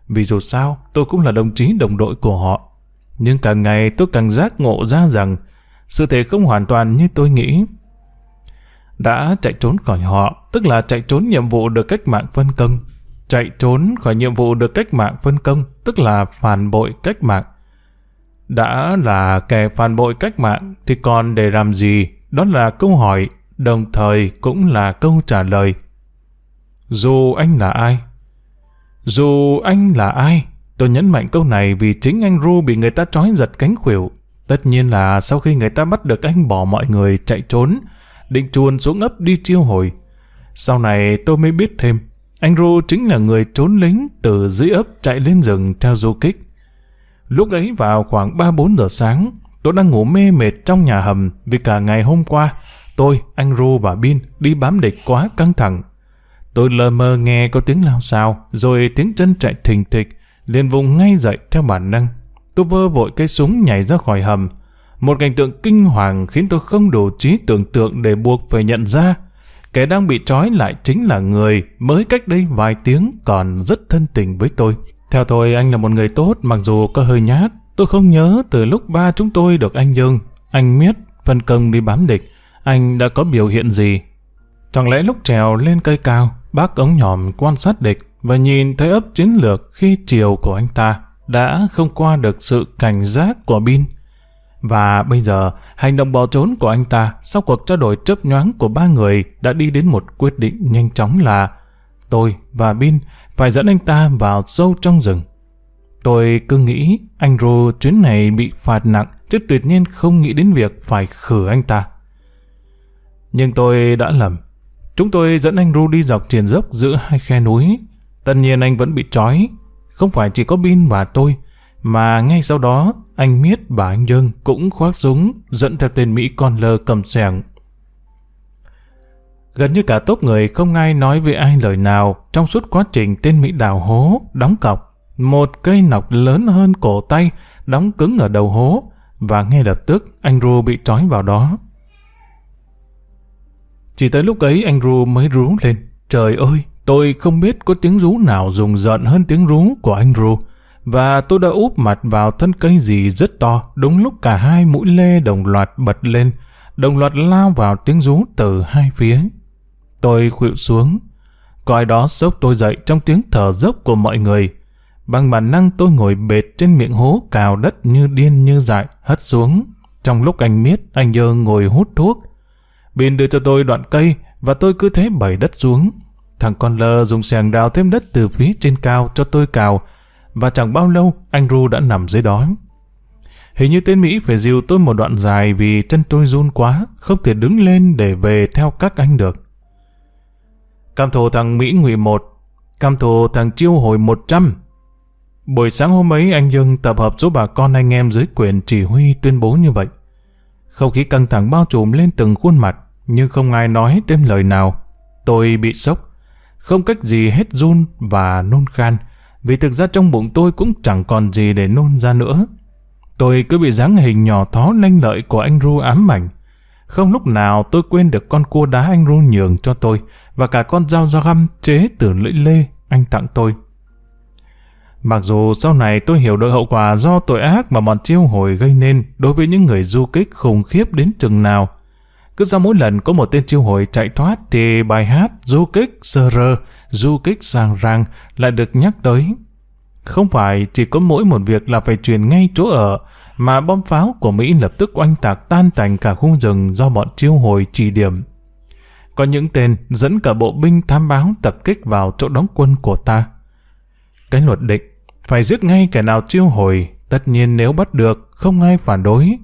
Vì dù sao, tôi cũng là đồng chí đồng đội của họ. Nhưng càng ngày tôi càng giác ngộ ra rằng sự thể không hoàn toàn như tôi nghĩ đã chạy trốn khỏi họ, tức là chạy trốn nhiệm vụ được cách mạng phân công. Chạy trốn khỏi nhiệm vụ được cách mạng phân công, tức là phản bội cách mạng. Đã là kẻ phản bội cách mạng thì còn để làm gì? Đó là câu hỏi, đồng thời cũng là câu trả lời. Dù anh là ai? Dù anh là ai? Tôi nhấn mạnh câu này vì chính anh Ru bị người ta trói giật cánh khuỷu. Tất nhiên là sau khi người ta bắt được anh bỏ mọi người chạy trốn, định chuồn xuống ấp đi chiêu hồi. Sau này tôi mới biết thêm, anh Rô chính là người trốn lính từ dưới ấp chạy lên rừng theo du kích. Lúc ấy vào khoảng 3-4 giờ sáng, tôi đang ngủ mê mệt trong nhà hầm vì cả ngày hôm qua, tôi, anh Rô và Bin đi bám địch quá căng thẳng. Tôi lờ mơ nghe có tiếng lao xao, rồi tiếng chân chạy thình thịch, liền vùng ngay dậy theo bản năng. Tôi vơ vội cây súng nhảy ra khỏi hầm, một cảnh tượng kinh hoàng khiến tôi không đủ trí tưởng tượng để buộc phải nhận ra. Kẻ đang bị trói lại chính là người mới cách đây vài tiếng còn rất thân tình với tôi. Theo tôi, anh là một người tốt mặc dù có hơi nhát. Tôi không nhớ từ lúc ba chúng tôi được anh Dương, anh Miết, phân công đi bám địch, anh đã có biểu hiện gì. Chẳng lẽ lúc trèo lên cây cao, bác ống nhòm quan sát địch và nhìn thấy ấp chiến lược khi chiều của anh ta đã không qua được sự cảnh giác của Bin và bây giờ, hành động bỏ trốn của anh ta sau cuộc trao đổi chớp nhoáng của ba người đã đi đến một quyết định nhanh chóng là tôi và Bin phải dẫn anh ta vào sâu trong rừng. Tôi cứ nghĩ anh Ru chuyến này bị phạt nặng chứ tuyệt nhiên không nghĩ đến việc phải khử anh ta. Nhưng tôi đã lầm. Chúng tôi dẫn anh Ru đi dọc triền dốc giữa hai khe núi. Tất nhiên anh vẫn bị trói. Không phải chỉ có Bin và tôi, mà ngay sau đó, anh Miết và anh Dương cũng khoác súng, dẫn theo tên Mỹ con lơ cầm sẻng. Gần như cả tốp người không ai nói với ai lời nào trong suốt quá trình tên Mỹ đào hố, đóng cọc. Một cây nọc lớn hơn cổ tay, đóng cứng ở đầu hố, và ngay lập tức anh Ru bị trói vào đó. Chỉ tới lúc ấy anh Ru mới rú lên. Trời ơi, tôi không biết có tiếng rú nào rùng rợn hơn tiếng rú của anh Ru. Và tôi đã úp mặt vào thân cây gì rất to, đúng lúc cả hai mũi lê đồng loạt bật lên, đồng loạt lao vào tiếng rú từ hai phía. Tôi khuỵu xuống, coi đó sốc tôi dậy trong tiếng thở dốc của mọi người. Bằng bản năng tôi ngồi bệt trên miệng hố cào đất như điên như dại, hất xuống. Trong lúc anh miết, anh dơ ngồi hút thuốc. Bin đưa cho tôi đoạn cây, và tôi cứ thế bẩy đất xuống. Thằng con lơ dùng xẻng đào thêm đất từ phía trên cao cho tôi cào, và chẳng bao lâu anh Ru đã nằm dưới đó. Hình như tên Mỹ phải dìu tôi một đoạn dài vì chân tôi run quá, không thể đứng lên để về theo các anh được. Cam thù thằng Mỹ ngụy một, cam thù thằng chiêu hồi 100. Buổi sáng hôm ấy anh Dương tập hợp số bà con anh em dưới quyền chỉ huy tuyên bố như vậy. Không khí căng thẳng bao trùm lên từng khuôn mặt, nhưng không ai nói thêm lời nào. Tôi bị sốc, không cách gì hết run và nôn khan, vì thực ra trong bụng tôi cũng chẳng còn gì để nôn ra nữa. Tôi cứ bị dáng hình nhỏ thó nanh lợi của anh Ru ám ảnh. Không lúc nào tôi quên được con cua đá anh Ru nhường cho tôi và cả con dao dao găm chế từ lưỡi lê anh tặng tôi. Mặc dù sau này tôi hiểu được hậu quả do tội ác mà bọn chiêu hồi gây nên đối với những người du kích khủng khiếp đến chừng nào. Cứ sau mỗi lần có một tên chiêu hồi chạy thoát thì bài hát du kích sơ rơ, du kích sang ràng lại được nhắc tới. Không phải chỉ có mỗi một việc là phải chuyển ngay chỗ ở, mà bom pháo của Mỹ lập tức oanh tạc tan tành cả khu rừng do bọn chiêu hồi chỉ điểm. Có những tên dẫn cả bộ binh tham báo tập kích vào chỗ đóng quân của ta. Cái luật định, phải giết ngay kẻ nào chiêu hồi, tất nhiên nếu bắt được, không ai phản đối.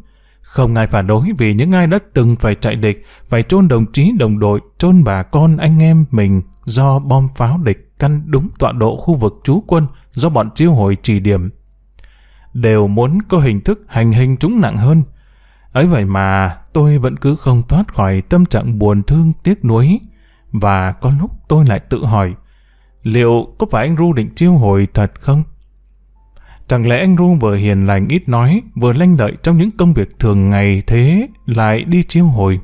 Không ai phản đối vì những ai đã từng phải chạy địch, phải chôn đồng chí đồng đội, chôn bà con anh em mình do bom pháo địch căn đúng tọa độ khu vực trú quân do bọn chiêu hồi chỉ điểm. Đều muốn có hình thức hành hình chúng nặng hơn. Ấy vậy mà tôi vẫn cứ không thoát khỏi tâm trạng buồn thương tiếc nuối. Và có lúc tôi lại tự hỏi, liệu có phải anh Ru định chiêu hồi thật không? Chẳng lẽ anh Ru vừa hiền lành ít nói, vừa lanh lợi trong những công việc thường ngày thế lại đi chiêu hồi?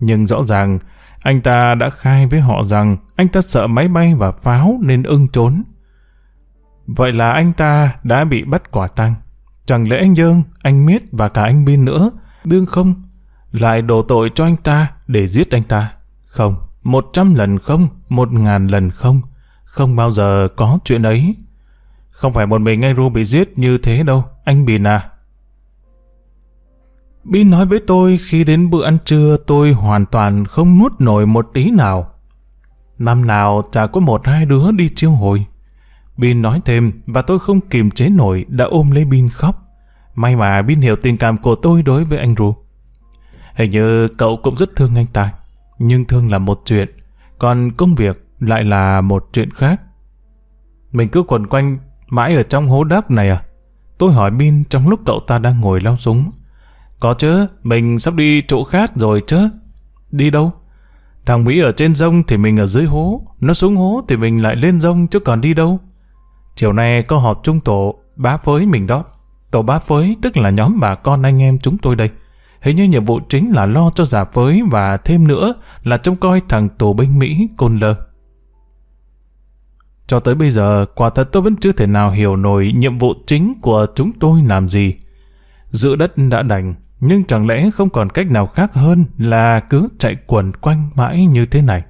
Nhưng rõ ràng, anh ta đã khai với họ rằng anh ta sợ máy bay và pháo nên ưng trốn. Vậy là anh ta đã bị bắt quả tang. Chẳng lẽ anh Dương, anh Miết và cả anh Bin nữa, đương không, lại đổ tội cho anh ta để giết anh ta? Không, một trăm lần không, một ngàn lần không, không bao giờ có chuyện ấy. Không phải một mình anh Ru bị giết như thế đâu, anh Bin à. Bin nói với tôi khi đến bữa ăn trưa tôi hoàn toàn không nuốt nổi một tí nào. Năm nào chả có một hai đứa đi chiêu hồi. Bin nói thêm và tôi không kiềm chế nổi đã ôm lấy Bin khóc. May mà Bin hiểu tình cảm của tôi đối với anh Ru. Hình như cậu cũng rất thương anh ta. Nhưng thương là một chuyện, còn công việc lại là một chuyện khác. Mình cứ quẩn quanh mãi ở trong hố đáp này à? Tôi hỏi Bin trong lúc cậu ta đang ngồi lao súng. Có chứ, mình sắp đi chỗ khác rồi chứ. Đi đâu? Thằng Mỹ ở trên rông thì mình ở dưới hố, nó xuống hố thì mình lại lên rông chứ còn đi đâu. Chiều nay có họp trung tổ bá phới mình đó. Tổ bá phới tức là nhóm bà con anh em chúng tôi đây. Hình như nhiệm vụ chính là lo cho giả phới và thêm nữa là trông coi thằng tù binh Mỹ Côn Lơ. Cho tới bây giờ, quả thật tôi vẫn chưa thể nào hiểu nổi nhiệm vụ chính của chúng tôi làm gì. Giữ đất đã đành, nhưng chẳng lẽ không còn cách nào khác hơn là cứ chạy quẩn quanh mãi như thế này?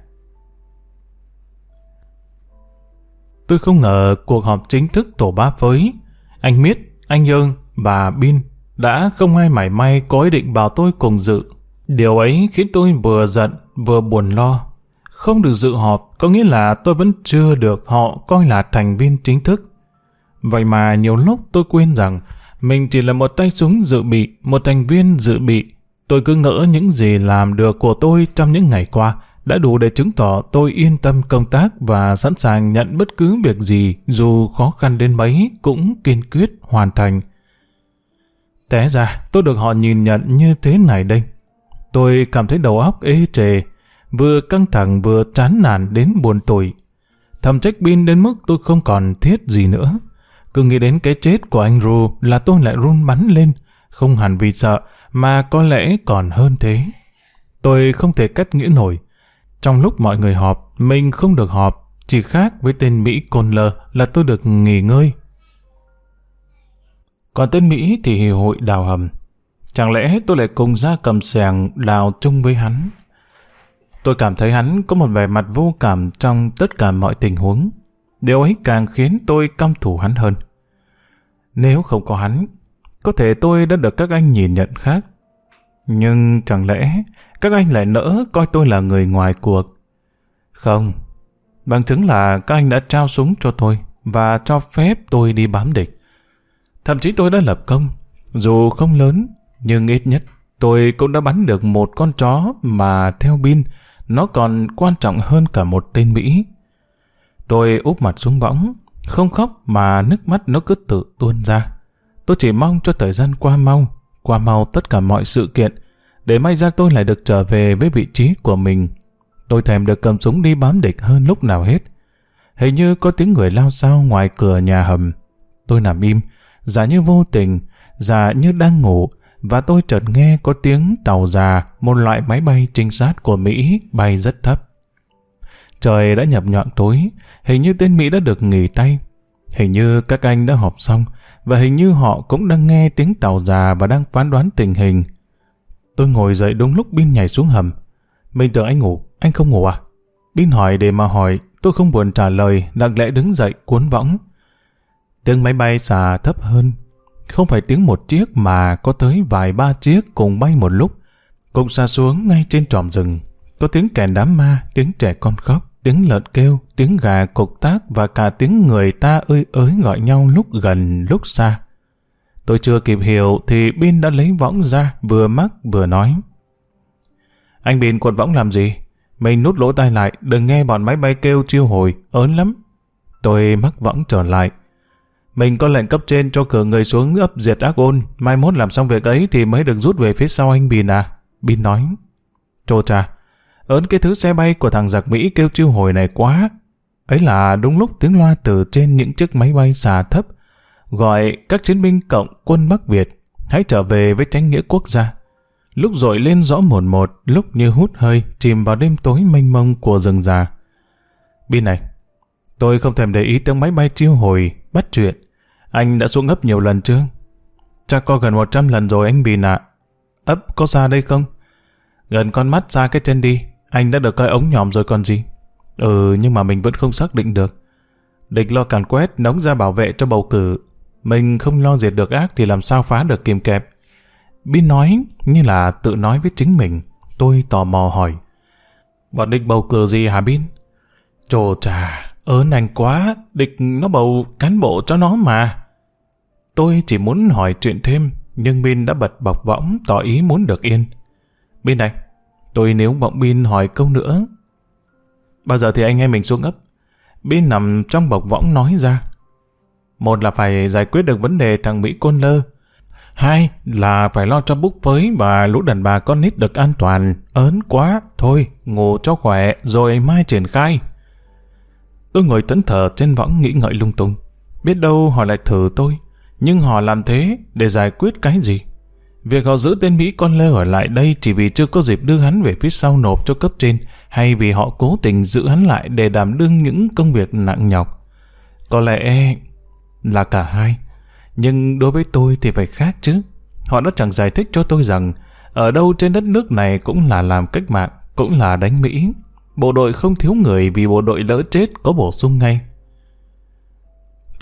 Tôi không ngờ cuộc họp chính thức tổ ba phới. Anh Miết, anh Dương và Bin đã không ai mảy may có ý định bảo tôi cùng dự. Điều ấy khiến tôi vừa giận vừa buồn lo. Không được dự họp có nghĩa là tôi vẫn chưa được họ coi là thành viên chính thức. Vậy mà nhiều lúc tôi quên rằng mình chỉ là một tay súng dự bị, một thành viên dự bị. Tôi cứ ngỡ những gì làm được của tôi trong những ngày qua đã đủ để chứng tỏ tôi yên tâm công tác và sẵn sàng nhận bất cứ việc gì dù khó khăn đến mấy cũng kiên quyết hoàn thành. Té ra tôi được họ nhìn nhận như thế này đây. Tôi cảm thấy đầu óc ê trề, vừa căng thẳng vừa chán nản đến buồn tủi. Thầm trách pin đến mức tôi không còn thiết gì nữa. Cứ nghĩ đến cái chết của anh Ru là tôi lại run bắn lên, không hẳn vì sợ, mà có lẽ còn hơn thế. Tôi không thể cắt nghĩa nổi. Trong lúc mọi người họp, mình không được họp, chỉ khác với tên Mỹ Côn Lơ là tôi được nghỉ ngơi. Còn tên Mỹ thì hội đào hầm. Chẳng lẽ tôi lại cùng ra cầm sàng đào chung với hắn? Tôi cảm thấy hắn có một vẻ mặt vô cảm trong tất cả mọi tình huống. Điều ấy càng khiến tôi căm thù hắn hơn. Nếu không có hắn, có thể tôi đã được các anh nhìn nhận khác. Nhưng chẳng lẽ các anh lại nỡ coi tôi là người ngoài cuộc? Không. Bằng chứng là các anh đã trao súng cho tôi và cho phép tôi đi bám địch. Thậm chí tôi đã lập công. Dù không lớn, nhưng ít nhất tôi cũng đã bắn được một con chó mà theo pin nó còn quan trọng hơn cả một tên Mỹ. Tôi úp mặt xuống võng, không khóc mà nước mắt nó cứ tự tuôn ra. Tôi chỉ mong cho thời gian qua mau, qua mau tất cả mọi sự kiện, để may ra tôi lại được trở về với vị trí của mình. Tôi thèm được cầm súng đi bám địch hơn lúc nào hết. Hình như có tiếng người lao sao ngoài cửa nhà hầm. Tôi nằm im, giả như vô tình, giả như đang ngủ, và tôi chợt nghe có tiếng tàu già, một loại máy bay trinh sát của Mỹ bay rất thấp. Trời đã nhập nhọn tối, hình như tên Mỹ đã được nghỉ tay. Hình như các anh đã họp xong, và hình như họ cũng đang nghe tiếng tàu già và đang phán đoán tình hình. Tôi ngồi dậy đúng lúc Bin nhảy xuống hầm. Mình tưởng anh ngủ, anh không ngủ à? Bin hỏi để mà hỏi, tôi không buồn trả lời, lặng lẽ đứng dậy cuốn võng. Tiếng máy bay xà thấp hơn, không phải tiếng một chiếc mà có tới vài ba chiếc cùng bay một lúc, cùng xa xuống ngay trên tròm rừng. Có tiếng kèn đám ma, tiếng trẻ con khóc, tiếng lợn kêu, tiếng gà cục tác và cả tiếng người ta ơi ới gọi nhau lúc gần lúc xa. Tôi chưa kịp hiểu thì Bin đã lấy võng ra, vừa mắc vừa nói. Anh Bin cuộn võng làm gì? Mình nút lỗ tai lại, đừng nghe bọn máy bay kêu chiêu hồi, ớn lắm. Tôi mắc võng trở lại. Mình có lệnh cấp trên cho cử người xuống ấp diệt ác ôn, mai mốt làm xong việc ấy thì mới được rút về phía sau anh Bin à. Bin nói. Chô cha, ớn cái thứ xe bay của thằng giặc Mỹ kêu chiêu hồi này quá. Ấy là đúng lúc tiếng loa từ trên những chiếc máy bay xà thấp, gọi các chiến binh cộng quân Bắc Việt hãy trở về với tránh nghĩa quốc gia. Lúc rồi lên rõ một một, lúc như hút hơi, chìm vào đêm tối mênh mông của rừng già. Bin này, tôi không thèm để ý tiếng máy bay chiêu hồi, bắt chuyện. Anh đã xuống ấp nhiều lần chưa? Chắc có gần 100 lần rồi anh bị ạ. Ấp có xa đây không? Gần con mắt ra cái chân đi, anh đã được coi ống nhòm rồi còn gì. Ừ, nhưng mà mình vẫn không xác định được. Địch lo càn quét, nóng ra bảo vệ cho bầu cử. Mình không lo diệt được ác thì làm sao phá được kìm kẹp. Bin nói như là tự nói với chính mình. Tôi tò mò hỏi. Bọn địch bầu cử gì hả Bin? Trồ trà, ớn anh quá, địch nó bầu cán bộ cho nó mà. Tôi chỉ muốn hỏi chuyện thêm, nhưng Bin đã bật bọc võng tỏ ý muốn được yên. Bin này, tôi nếu bỗng Bin hỏi câu nữa. Bao giờ thì anh em mình xuống ấp? Bin nằm trong bọc võng nói ra. Một là phải giải quyết được vấn đề thằng Mỹ Côn Lơ. Hai là phải lo cho búc phới và lũ đàn bà con nít được an toàn. Ớn quá, thôi, ngủ cho khỏe, rồi mai triển khai. Tôi ngồi tấn thờ trên võng nghĩ ngợi lung tung. Biết đâu họ lại thử tôi, nhưng họ làm thế để giải quyết cái gì? Việc họ giữ tên Mỹ con lơ ở lại đây chỉ vì chưa có dịp đưa hắn về phía sau nộp cho cấp trên, hay vì họ cố tình giữ hắn lại để đảm đương những công việc nặng nhọc. Có lẽ là cả hai. Nhưng đối với tôi thì phải khác chứ. Họ đã chẳng giải thích cho tôi rằng ở đâu trên đất nước này cũng là làm cách mạng, cũng là đánh Mỹ. Bộ đội không thiếu người vì bộ đội lỡ chết có bổ sung ngay.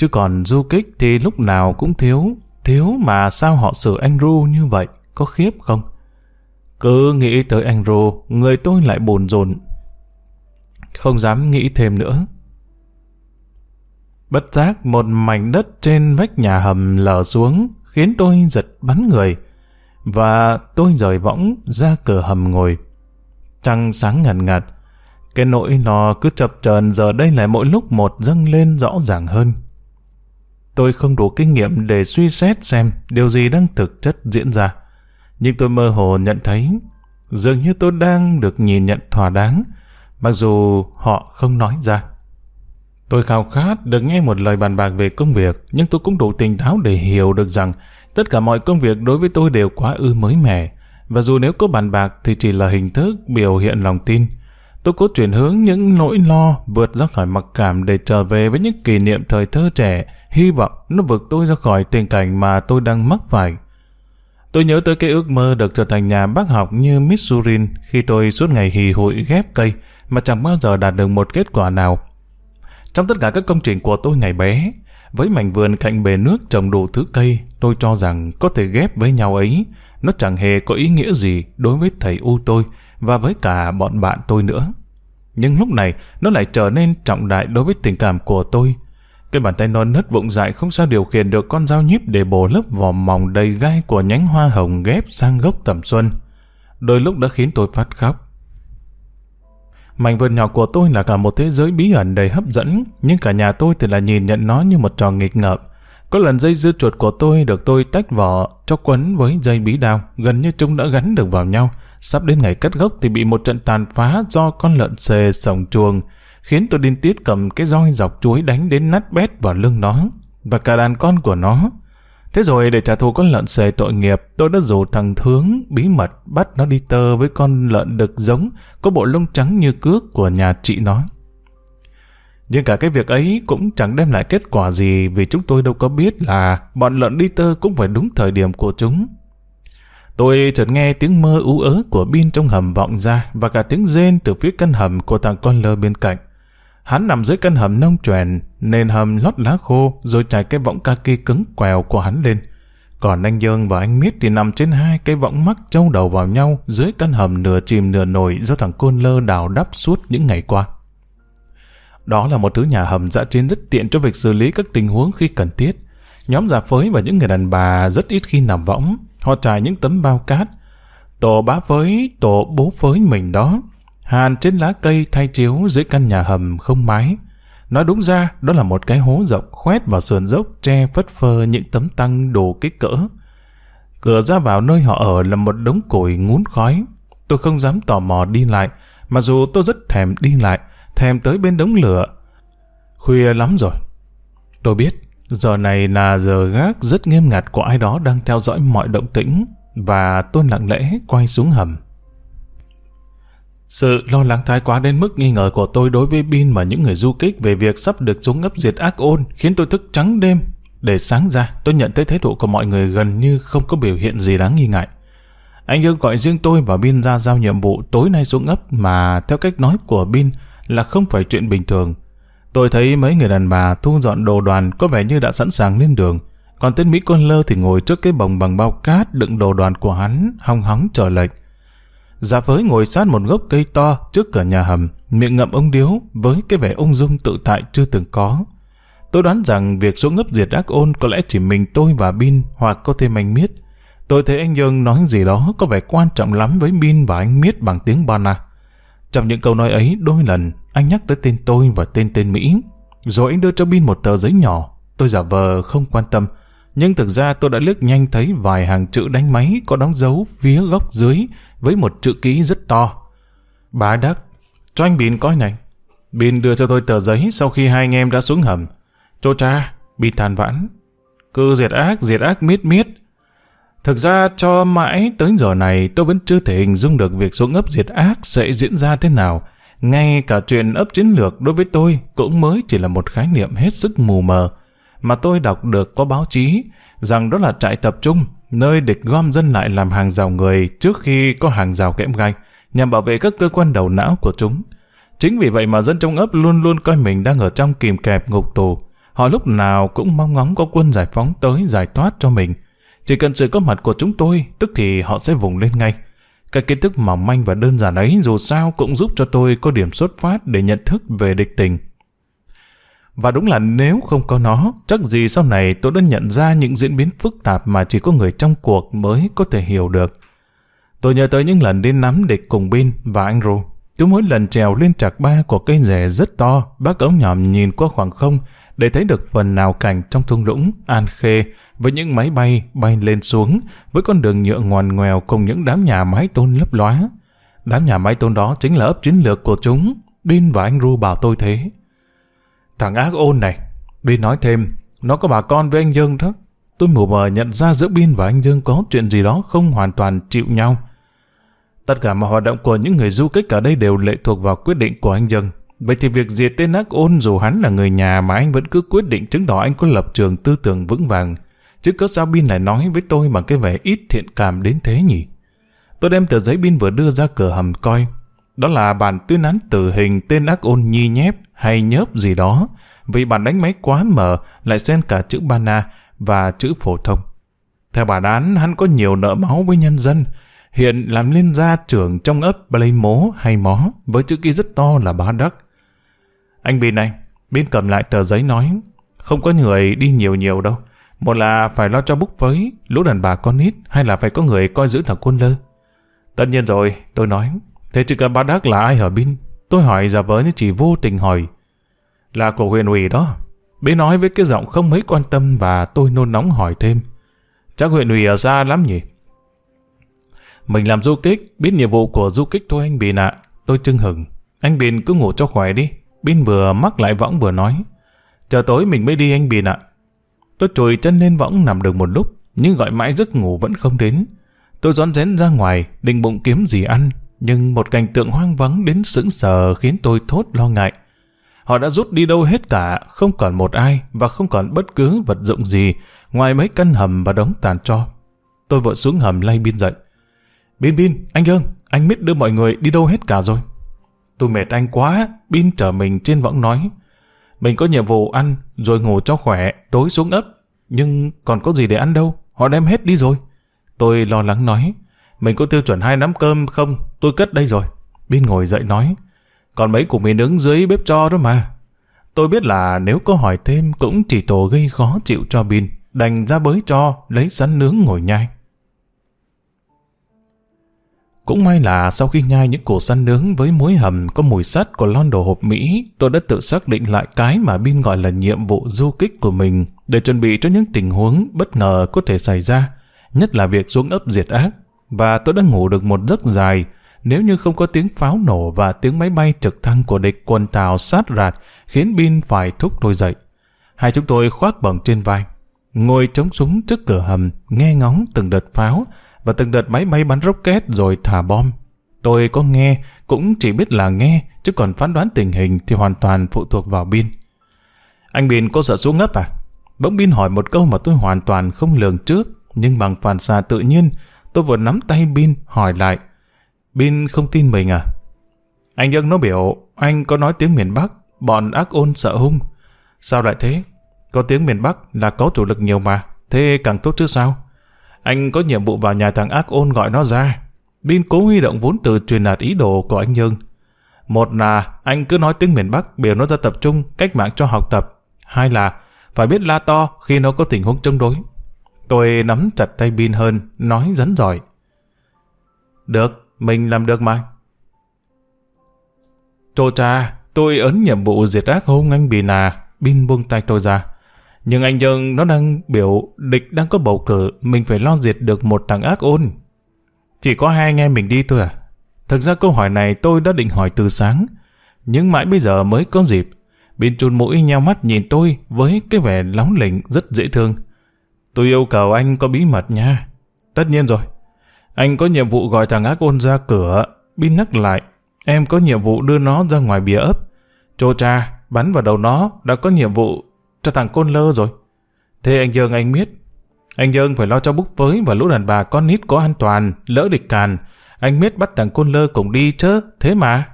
Chứ còn du kích thì lúc nào cũng thiếu, thiếu mà sao họ xử anh Ru như vậy, có khiếp không? Cứ nghĩ tới anh Ru, người tôi lại bồn rồn. Không dám nghĩ thêm nữa. Bất giác một mảnh đất trên vách nhà hầm lở xuống, khiến tôi giật bắn người. Và tôi rời võng ra cửa hầm ngồi. Trăng sáng ngần ngạt, cái nỗi lo cứ chập chờn giờ đây lại mỗi lúc một dâng lên rõ ràng hơn. Tôi không đủ kinh nghiệm để suy xét xem điều gì đang thực chất diễn ra. Nhưng tôi mơ hồ nhận thấy dường như tôi đang được nhìn nhận thỏa đáng, mặc dù họ không nói ra. Tôi khao khát được nghe một lời bàn bạc về công việc, nhưng tôi cũng đủ tỉnh táo để hiểu được rằng tất cả mọi công việc đối với tôi đều quá ư mới mẻ, và dù nếu có bàn bạc thì chỉ là hình thức biểu hiện lòng tin. Tôi cố chuyển hướng những nỗi lo vượt ra khỏi mặc cảm để trở về với những kỷ niệm thời thơ trẻ, hy vọng nó vực tôi ra khỏi tình cảnh mà tôi đang mắc phải. Tôi nhớ tới cái ước mơ được trở thành nhà bác học như Mitsurin khi tôi suốt ngày hì hụi ghép cây mà chẳng bao giờ đạt được một kết quả nào. Trong tất cả các công trình của tôi ngày bé, với mảnh vườn cạnh bể nước trồng đủ thứ cây, tôi cho rằng có thể ghép với nhau ấy, nó chẳng hề có ý nghĩa gì đối với thầy U tôi và với cả bọn bạn tôi nữa. Nhưng lúc này, nó lại trở nên trọng đại đối với tình cảm của tôi. Cái bàn tay non nớt vụng dại không sao điều khiển được con dao nhíp để bổ lớp vỏ mỏng đầy gai của nhánh hoa hồng ghép sang gốc tầm xuân. Đôi lúc đã khiến tôi phát khóc. Mảnh vườn nhỏ của tôi là cả một thế giới bí ẩn đầy hấp dẫn, nhưng cả nhà tôi thì là nhìn nhận nó như một trò nghịch ngợm. Có lần dây dưa chuột của tôi được tôi tách vỏ cho quấn với dây bí đao, gần như chúng đã gắn được vào nhau. Sắp đến ngày cắt gốc thì bị một trận tàn phá do con lợn xề sổng chuồng, khiến tôi điên tiết cầm cái roi dọc chuối đánh đến nát bét vào lưng nó, và cả đàn con của nó. Thế rồi để trả thù con lợn xề tội nghiệp, tôi đã rủ thằng Thướng bí mật bắt nó đi tơ với con lợn đực giống, có bộ lông trắng như cước của nhà chị nó. Nhưng cả cái việc ấy cũng chẳng đem lại kết quả gì vì chúng tôi đâu có biết là bọn lợn đi tơ cũng phải đúng thời điểm của chúng. Tôi chợt nghe tiếng mơ ú ớ của Bin trong hầm vọng ra và cả tiếng rên từ phía căn hầm của thằng con lơ bên cạnh. Hắn nằm dưới căn hầm nông trèn, nền hầm lót lá khô rồi trải cái võng kaki cứng quèo của hắn lên. Còn anh Dương và anh Miết thì nằm trên hai cái võng mắc trâu đầu vào nhau dưới căn hầm nửa chìm nửa nổi do thằng côn lơ đào đắp suốt những ngày qua. Đó là một thứ nhà hầm dã chiến rất tiện cho việc xử lý các tình huống khi cần thiết. Nhóm giả phới và những người đàn bà rất ít khi nằm võng, họ trải những tấm bao cát. Tổ bá với tổ bố với mình đó, hàn trên lá cây thay chiếu dưới căn nhà hầm không mái. Nói đúng ra, đó là một cái hố rộng khoét vào sườn dốc che phất phơ những tấm tăng đồ kích cỡ. Cửa ra vào nơi họ ở là một đống củi ngún khói. Tôi không dám tò mò đi lại, mặc dù tôi rất thèm đi lại, thèm tới bên đống lửa. Khuya lắm rồi. Tôi biết, giờ này là giờ gác rất nghiêm ngặt của ai đó đang theo dõi mọi động tĩnh, và tôi lặng lẽ quay xuống hầm. Sự lo lắng thái quá đến mức nghi ngờ của tôi đối với Bin và những người du kích về việc sắp được xuống ngấp diệt ác ôn khiến tôi thức trắng đêm. Để sáng ra, tôi nhận thấy thái độ của mọi người gần như không có biểu hiện gì đáng nghi ngại. Anh Dương gọi riêng tôi và Bin ra giao nhiệm vụ tối nay xuống ấp mà theo cách nói của Bin là không phải chuyện bình thường. Tôi thấy mấy người đàn bà thu dọn đồ đoàn có vẻ như đã sẵn sàng lên đường. Còn tên Mỹ Con Lơ thì ngồi trước cái bồng bằng bao cát đựng đồ đoàn của hắn, hong hóng chờ lệnh. giả với ngồi sát một gốc cây to trước cửa nhà hầm, miệng ngậm ông điếu với cái vẻ ung dung tự tại chưa từng có. Tôi đoán rằng việc xuống ngấp diệt ác ôn có lẽ chỉ mình tôi và Bin hoặc có thêm anh Miết. Tôi thấy anh Dương nói gì đó có vẻ quan trọng lắm với Bin và anh Miết bằng tiếng Bana. Trong những câu nói ấy đôi lần anh nhắc tới tên tôi và tên tên Mỹ. Rồi anh đưa cho Bin một tờ giấy nhỏ. Tôi giả vờ không quan tâm. Nhưng thực ra tôi đã liếc nhanh thấy vài hàng chữ đánh máy có đóng dấu phía góc dưới với một chữ ký rất to. Bá Đắc, cho anh Bin coi này. Bin đưa cho tôi tờ giấy sau khi hai anh em đã xuống hầm. Chô cha, Bin than vãn. Cứ diệt ác, diệt ác miết miết. Thực ra cho mãi tới giờ này tôi vẫn chưa thể hình dung được việc xuống ấp diệt ác sẽ diễn ra thế nào. Ngay cả chuyện ấp chiến lược đối với tôi cũng mới chỉ là một khái niệm hết sức mù mờ. Mà tôi đọc được có báo chí rằng đó là trại tập trung nơi địch gom dân lại làm hàng rào người trước khi có hàng rào kẽm gai, nhằm bảo vệ các cơ quan đầu não của chúng. Chính vì vậy mà dân trong ấp luôn luôn coi mình đang ở trong kìm kẹp ngục tù. Họ lúc nào cũng mong ngóng có quân giải phóng tới giải thoát cho mình. Chỉ cần sự có mặt của chúng tôi, tức thì họ sẽ vùng lên ngay. Cái kiến thức mỏng manh và đơn giản ấy dù sao cũng giúp cho tôi có điểm xuất phát để nhận thức về địch tình. Và đúng là nếu không có nó, chắc gì sau này tôi đã nhận ra những diễn biến phức tạp mà chỉ có người trong cuộc mới có thể hiểu được. Tôi nhớ tới những lần đi nắm địch cùng Bin và anh Ru. Cứ mỗi lần trèo lên trạc ba của cây rẻ rất to, bác ống nhòm nhìn qua khoảng không để thấy được phần nào cảnh trong thung lũng, an khê, với những máy bay bay lên xuống, với con đường nhựa ngoằn ngoèo cùng những đám nhà mái tôn lấp lóa. Đám nhà mái tôn đó chính là ấp chiến lược của chúng. Bin và anh Ru bảo tôi thế. Thằng ác ôn này. Bin nói thêm, nó có bà con với anh Dương đó. Tôi mù mờ nhận ra giữa Bin và anh Dương có chuyện gì đó không hoàn toàn chịu nhau. Tất cả mọi hoạt động của những người du kích ở đây đều lệ thuộc vào quyết định của anh Dương. Vậy thì việc diệt tên ác ôn dù hắn là người nhà mà anh vẫn cứ quyết định chứng tỏ anh có lập trường tư tưởng vững vàng. Chứ cớ sao Bin lại nói với tôi bằng cái vẻ ít thiện cảm đến thế nhỉ? Tôi đem tờ giấy Bin vừa đưa ra cửa hầm coi. Đó là bản tuyên án tử hình tên ác ôn nhi nhép hay nhớp gì đó. Vì bản đánh máy quá mở lại xen cả chữ Bana và chữ phổ thông. Theo bản án, hắn có nhiều nợ máu với nhân dân, hiện làm liên gia trưởng trong ấp Blay Mố hay Mó, với chữ ký rất to là Bá Đắc. Anh Bin này, Bin cầm lại tờ giấy nói, không có người đi nhiều nhiều đâu. Một là phải lo cho búc với, lũ đàn bà con nít, hay là phải có người coi giữ thằng quân lơ. Tất nhiên rồi, tôi nói. Thế chứ cả Bá Đắc là ai hả Bin? Tôi hỏi giả vờ như chỉ vô tình hỏi. Là của huyện ủy đó. Bin nói với cái giọng không mấy quan tâm và tôi nôn nóng hỏi thêm. Chắc huyện ủy ở xa lắm nhỉ? Mình làm du kích, biết nhiệm vụ của du kích thôi anh Bình ạ. Tôi chưng hừng. Anh Bình cứ ngủ cho khỏe đi. Bin vừa mắc lại võng vừa nói. Chờ tối mình mới đi anh Bin ạ. Tôi trồi chân lên võng nằm được một lúc, nhưng gọi mãi giấc ngủ vẫn không đến. Tôi rón rén ra ngoài, định bụng kiếm gì ăn, nhưng một cảnh tượng hoang vắng đến sững sờ khiến tôi thốt lo ngại. Họ đã rút đi đâu hết cả, không còn một ai và không còn bất cứ vật dụng gì ngoài mấy căn hầm và đống tàn cho. Tôi vội xuống hầm lay Bin dậy. Bin Bin, anh Dương, anh biết đưa mọi người đi đâu hết cả rồi. Tôi mệt anh quá, Bin trở mình trên võng nói. Mình có nhiệm vụ ăn, rồi ngủ cho khỏe, tối xuống ấp. Nhưng còn có gì để ăn đâu, họ đem hết đi rồi. Tôi lo lắng nói, mình có tiêu chuẩn hai nắm cơm không, tôi cất đây rồi. Bin ngồi dậy nói, còn mấy củ mì nướng dưới bếp cho đó mà. Tôi biết là nếu có hỏi thêm cũng chỉ tổ gây khó chịu cho Bin, đành ra bới cho, lấy sắn nướng ngồi nhai. Cũng may là sau khi nhai những củ săn nướng với muối hầm có mùi sắt của lon đồ hộp Mỹ, tôi đã tự xác định lại cái mà Bin gọi là nhiệm vụ du kích của mình để chuẩn bị cho những tình huống bất ngờ có thể xảy ra, nhất là việc xuống ấp diệt ác. Và tôi đã ngủ được một giấc dài, nếu như không có tiếng pháo nổ và tiếng máy bay trực thăng của địch quần tàu sát rạt khiến Bin phải thúc tôi dậy. Hai chúng tôi khoác bằng trên vai, ngồi chống súng trước cửa hầm, nghe ngóng từng đợt pháo, và từng đợt máy bay bắn rocket rồi thả bom. Tôi có nghe, cũng chỉ biết là nghe, chứ còn phán đoán tình hình thì hoàn toàn phụ thuộc vào Bin. Anh Bin có sợ xuống ngấp à? Bỗng Bin hỏi một câu mà tôi hoàn toàn không lường trước, nhưng bằng phản xạ tự nhiên, tôi vừa nắm tay Bin hỏi lại. Bin không tin mình à? Anh dân nó biểu, anh có nói tiếng miền Bắc, bọn ác ôn sợ hung. Sao lại thế? Có tiếng miền Bắc là có chủ lực nhiều mà, thế càng tốt chứ sao? Anh có nhiệm vụ vào nhà thằng ác ôn gọi nó ra. Bin cố huy động vốn từ truyền đạt ý đồ của anh Nhân. Một là anh cứ nói tiếng miền Bắc biểu nó ra tập trung cách mạng cho học tập. Hai là phải biết la to khi nó có tình huống chống đối. Tôi nắm chặt tay Bin hơn, nói rắn giỏi. Được, mình làm được mà. Trô cha, tôi ấn nhiệm vụ diệt ác hôn anh Bin à. Bin buông tay tôi ra. Nhưng anh Dương nó đang biểu địch đang có bầu cử, mình phải lo diệt được một thằng ác ôn. Chỉ có hai anh em mình đi thôi à? Thực ra câu hỏi này tôi đã định hỏi từ sáng, nhưng mãi bây giờ mới có dịp. Bin chun mũi nheo mắt nhìn tôi với cái vẻ lóng lỉnh rất dễ thương. Tôi yêu cầu anh có bí mật nha. Tất nhiên rồi. Anh có nhiệm vụ gọi thằng ác ôn ra cửa. Bin nắc lại. Em có nhiệm vụ đưa nó ra ngoài bìa ấp. Chô cha, bắn vào đầu nó, đã có nhiệm vụ cho thằng côn lơ rồi. Thế anh Dương anh biết, anh Dương phải lo cho búc với và lũ đàn bà con nít có an toàn, lỡ địch càn. Anh biết bắt thằng côn lơ cùng đi chớ, thế mà.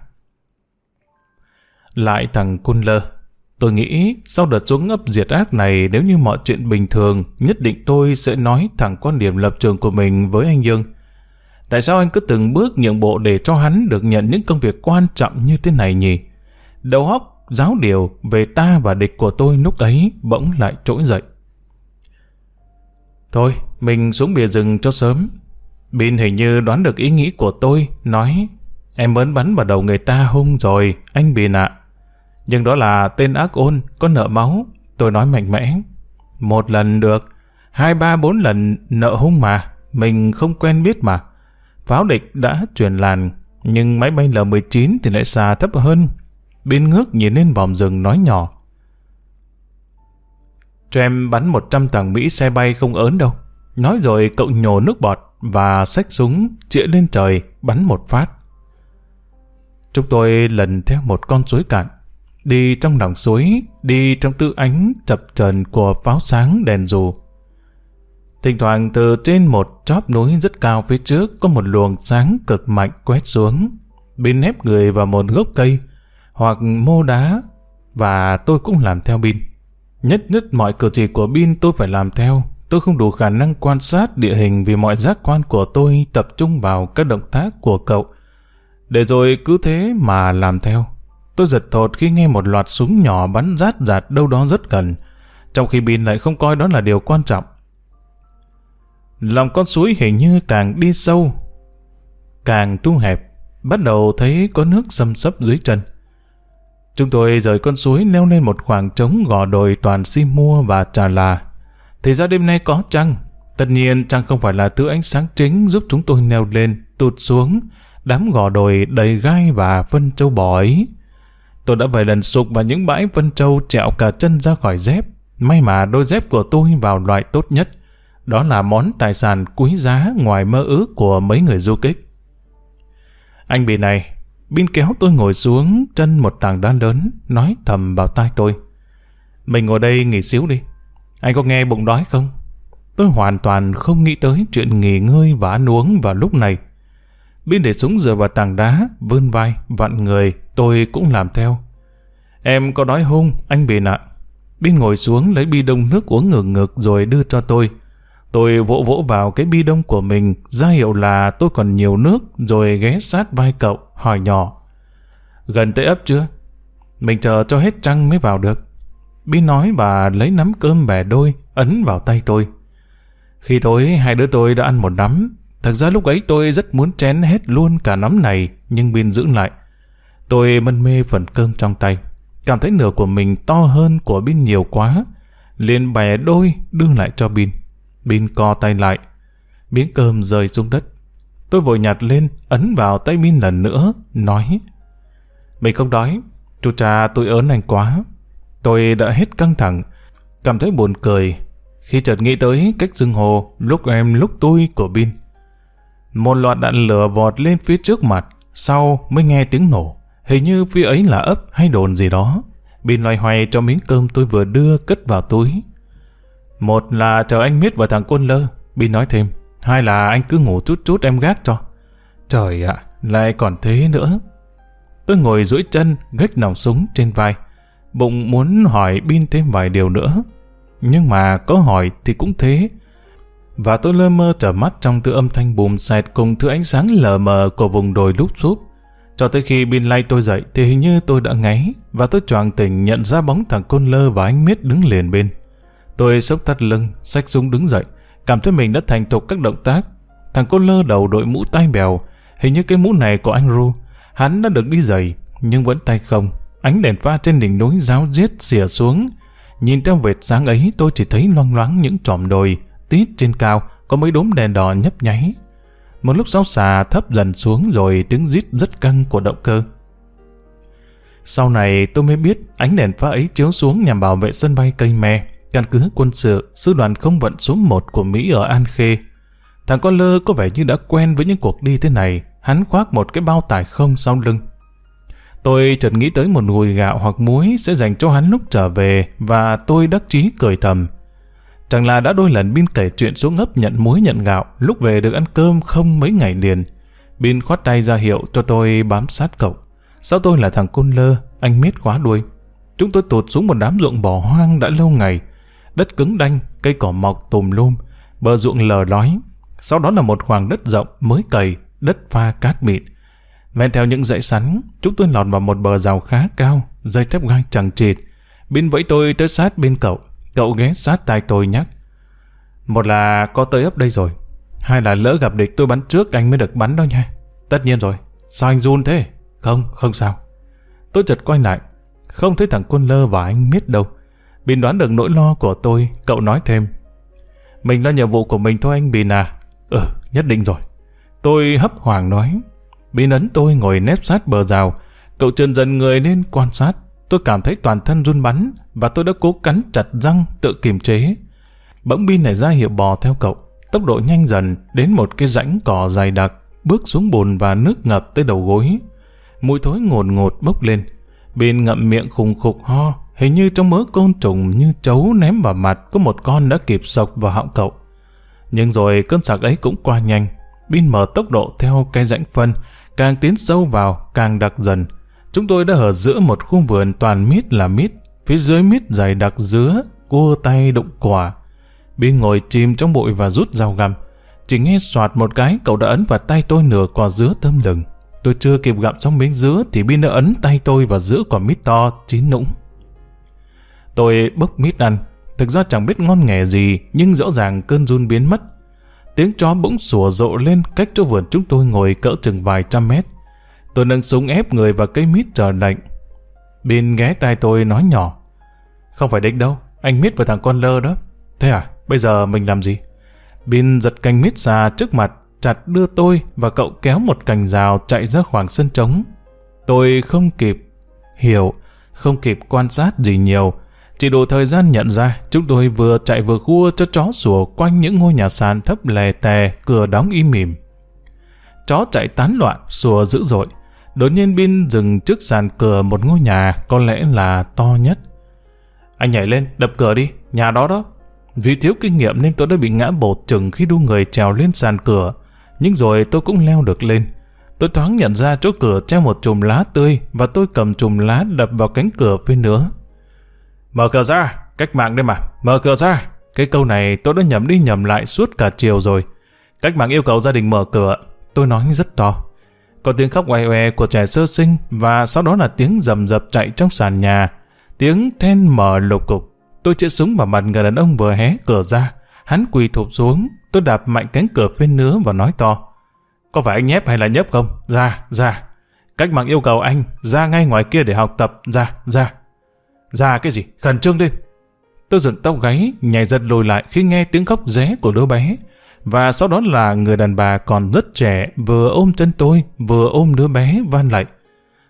Lại thằng côn lơ. Tôi nghĩ sau đợt xuống ấp diệt ác này nếu như mọi chuyện bình thường, nhất định tôi sẽ nói thẳng quan điểm lập trường của mình với anh Dương. Tại sao anh cứ từng bước nhượng bộ để cho hắn được nhận những công việc quan trọng như thế này nhỉ? Đầu óc giáo điều về ta và địch của tôi lúc ấy bỗng lại trỗi dậy. Thôi, mình xuống bìa rừng cho sớm. Bin hình như đoán được ý nghĩ của tôi, nói Em mớn bắn vào đầu người ta hung rồi, anh Bin ạ. Nhưng đó là tên ác ôn, có nợ máu. Tôi nói mạnh mẽ. Một lần được, hai ba bốn lần nợ hung mà, mình không quen biết mà. Pháo địch đã truyền làn, nhưng máy bay L-19 thì lại xa thấp hơn, Bên ngước nhìn lên vòng rừng nói nhỏ. Cho em bắn 100 tầng Mỹ xe bay không ớn đâu. Nói rồi cậu nhổ nước bọt. và xách súng chĩa lên trời bắn một phát. Chúng tôi lần theo một con suối cạn, đi trong lòng suối, đi trong tư ánh chập trần của pháo sáng đèn dù. Thỉnh thoảng từ trên một chóp núi rất cao phía trước có một luồng sáng cực mạnh quét xuống, bên nép người vào một gốc cây hoặc mô đá và tôi cũng làm theo Bin. Nhất nhất mọi cử chỉ của Bin tôi phải làm theo. Tôi không đủ khả năng quan sát địa hình vì mọi giác quan của tôi tập trung vào các động tác của cậu. Để rồi cứ thế mà làm theo. Tôi giật thột khi nghe một loạt súng nhỏ bắn rát rạt đâu đó rất gần, trong khi Bin lại không coi đó là điều quan trọng. Lòng con suối hình như càng đi sâu, càng thu hẹp, bắt đầu thấy có nước xâm sấp dưới chân. Chúng tôi rời con suối leo lên một khoảng trống gò đồi toàn xi mua và trà là. Thì ra đêm nay có trăng. Tất nhiên trăng không phải là thứ ánh sáng chính giúp chúng tôi leo lên, tụt xuống, đám gò đồi đầy gai và phân châu bò ấy. Tôi đã vài lần sụp vào những bãi phân châu trẹo cả chân ra khỏi dép. May mà đôi dép của tôi vào loại tốt nhất. Đó là món tài sản quý giá ngoài mơ ước của mấy người du kích. Anh bị này, Bin kéo tôi ngồi xuống chân một tảng đá lớn, nói thầm vào tai tôi. Mình ngồi đây nghỉ xíu đi. Anh có nghe bụng đói không? Tôi hoàn toàn không nghĩ tới chuyện nghỉ ngơi và ăn uống vào lúc này. Bin để súng dựa vào tảng đá, vươn vai, vặn người, tôi cũng làm theo. Em có đói không? Anh bị nạn. Bin ngồi xuống lấy bi đông nước uống ngược ngược rồi đưa cho tôi. Tôi vỗ vỗ vào cái bi đông của mình, ra hiệu là tôi còn nhiều nước, rồi ghé sát vai cậu, hỏi nhỏ. Gần tới ấp chưa? Mình chờ cho hết trăng mới vào được. Bi nói và lấy nắm cơm bẻ đôi, ấn vào tay tôi. Khi tối, hai đứa tôi đã ăn một nắm. Thật ra lúc ấy tôi rất muốn chén hết luôn cả nắm này, nhưng Bin giữ lại. Tôi mân mê phần cơm trong tay. Cảm thấy nửa của mình to hơn của Bin nhiều quá. liền bẻ đôi đưa lại cho Bin. Bin co tay lại. Miếng cơm rơi xuống đất. Tôi vội nhặt lên, ấn vào tay Bin lần nữa, nói Mình không đói, chú cha tôi ớn anh quá. Tôi đã hết căng thẳng, cảm thấy buồn cười khi chợt nghĩ tới cách dưng hồ lúc em lúc tôi của Bin. Một loạt đạn lửa vọt lên phía trước mặt, sau mới nghe tiếng nổ. Hình như phía ấy là ấp hay đồn gì đó. Bin loay hoay cho miếng cơm tôi vừa đưa cất vào túi. Một là chờ anh Miết và thằng Quân Lơ, Bin nói thêm. Hai là anh cứ ngủ chút chút em gác cho. Trời ạ, lại còn thế nữa. Tôi ngồi duỗi chân, gách nòng súng trên vai. Bụng muốn hỏi Bin thêm vài điều nữa. Nhưng mà có hỏi thì cũng thế. Và tôi lơ mơ trở mắt trong thứ âm thanh bùm xẹt cùng thứ ánh sáng lờ mờ của vùng đồi lúp xúp. Cho tới khi Bin lay tôi dậy thì hình như tôi đã ngáy và tôi choàng tỉnh nhận ra bóng thằng Côn Lơ và anh Miết đứng liền bên. Tôi sốc thắt lưng, sách súng đứng dậy, cảm thấy mình đã thành thục các động tác. Thằng cô Lơ đầu đội mũ tai bèo, hình như cái mũ này của anh Ru. Hắn đã được đi giày, nhưng vẫn tay không. Ánh đèn pha trên đỉnh núi giáo giết xìa xuống. Nhìn theo vệt sáng ấy tôi chỉ thấy loang loáng những tròm đồi, tít trên cao, có mấy đốm đèn đỏ nhấp nháy. Một lúc sau xà thấp dần xuống rồi tiếng rít rất căng của động cơ. Sau này tôi mới biết ánh đèn pha ấy chiếu xuống nhằm bảo vệ sân bay cây me, căn cứ quân sự, sư đoàn không vận số 1 của Mỹ ở An Khê. Thằng con lơ có vẻ như đã quen với những cuộc đi thế này, hắn khoác một cái bao tải không sau lưng. Tôi chợt nghĩ tới một nùi gạo hoặc muối sẽ dành cho hắn lúc trở về và tôi đắc chí cười thầm. Chẳng là đã đôi lần Bin kể chuyện xuống ấp nhận muối nhận gạo, lúc về được ăn cơm không mấy ngày liền. Bin khoát tay ra hiệu cho tôi bám sát cậu. Sao tôi là thằng côn lơ, anh miết khóa đuôi. Chúng tôi tụt xuống một đám ruộng bỏ hoang đã lâu ngày. Đất cứng đanh, cây cỏ mọc tùm lum, bờ ruộng lờ lói. Sau đó là một khoảng đất rộng mới cày, đất pha cát mịn. Ven theo những dãy sắn, chúng tôi lọt vào một bờ rào khá cao, dây thép gai chẳng chịt. bên vẫy tôi tới sát bên cậu, Cậu ghé sát tai tôi nhắc. Một là có tới ấp đây rồi. Hai là lỡ gặp địch tôi bắn trước anh mới được bắn đó nha. Tất nhiên rồi. Sao anh run thế? Không, không sao. Tôi chợt quay lại. Không thấy thằng quân lơ và anh miết đâu. Bình đoán được nỗi lo của tôi, cậu nói thêm. Mình là nhiệm vụ của mình thôi anh Bình à. Ừ, nhất định rồi. Tôi hấp hoàng nói. Bình ấn tôi ngồi nép sát bờ rào. Cậu trườn dần người lên quan sát. Tôi cảm thấy toàn thân run bắn và tôi đã cố cắn chặt răng tự kiềm chế. Bỗng Bin này ra hiệu bò theo cậu. tốc độ nhanh dần đến một cái rãnh cỏ dày đặc, bước xuống bùn và nước ngập tới đầu gối. Mùi thối ngột ngột bốc lên. Bên ngậm miệng khùng khục ho, hình như trong mớ côn trùng như chấu ném vào mặt có một con đã kịp sộc vào họng cậu. Nhưng rồi cơn sạc ấy cũng qua nhanh. Bin mở tốc độ theo cái rãnh phân, càng tiến sâu vào, càng đặc dần. Chúng tôi đã ở giữa một khu vườn toàn mít là mít, phía dưới mít dày đặc dứa, cua tay đụng quả. Bin ngồi chìm trong bụi và rút dao găm. Chỉ nghe soạt một cái, cậu đã ấn vào tay tôi nửa quả dứa thơm lừng. Tôi chưa kịp gặm xong miếng dứa thì Bin đã ấn tay tôi vào giữa quả mít to, chín nũng. Tôi bốc mít ăn. Thực ra chẳng biết ngon nghề gì, nhưng rõ ràng cơn run biến mất. Tiếng chó bỗng sủa rộ lên cách chỗ vườn chúng tôi ngồi cỡ chừng vài trăm mét. Tôi nâng súng ép người vào cây mít chờ lệnh. Bin ghé tai tôi nói nhỏ. Không phải địch đâu, anh mít vào thằng con lơ đó. Thế à, bây giờ mình làm gì? Bin giật cành mít ra trước mặt, chặt đưa tôi và cậu kéo một cành rào chạy ra khoảng sân trống. Tôi không kịp hiểu, không kịp quan sát gì nhiều. Chỉ đủ thời gian nhận ra chúng tôi vừa chạy vừa khua cho chó sủa quanh những ngôi nhà sàn thấp lè tè, cửa đóng im mỉm. Chó chạy tán loạn, sủa dữ dội. Đột nhiên Bin dừng trước sàn cửa một ngôi nhà có lẽ là to nhất. Anh nhảy lên, đập cửa đi, nhà đó đó. Vì thiếu kinh nghiệm nên tôi đã bị ngã bột chừng khi đu người trèo lên sàn cửa. Nhưng rồi tôi cũng leo được lên. Tôi thoáng nhận ra chỗ cửa treo một chùm lá tươi và tôi cầm chùm lá đập vào cánh cửa phía nữa. Mở cửa ra, cách mạng đây mà, mở cửa ra. Cái câu này tôi đã nhầm đi nhầm lại suốt cả chiều rồi. Cách mạng yêu cầu gia đình mở cửa, tôi nói rất to. Có tiếng khóc oe oe của trẻ sơ sinh và sau đó là tiếng rầm rập chạy trong sàn nhà. Tiếng then mở lục cục. Tôi chĩa súng vào mặt người đàn ông vừa hé cửa ra. Hắn quỳ thụp xuống, tôi đạp mạnh cánh cửa phía nứa và nói to. Có phải anh nhép hay là nhấp không? Ra, ra. Cách mạng yêu cầu anh ra ngay ngoài kia để học tập. Ra, ra. Ra cái gì? Khẩn trương lên. Tôi dựng tóc gáy, nhảy giật lùi lại khi nghe tiếng khóc ré của đứa bé. Và sau đó là người đàn bà còn rất trẻ, vừa ôm chân tôi, vừa ôm đứa bé van lại.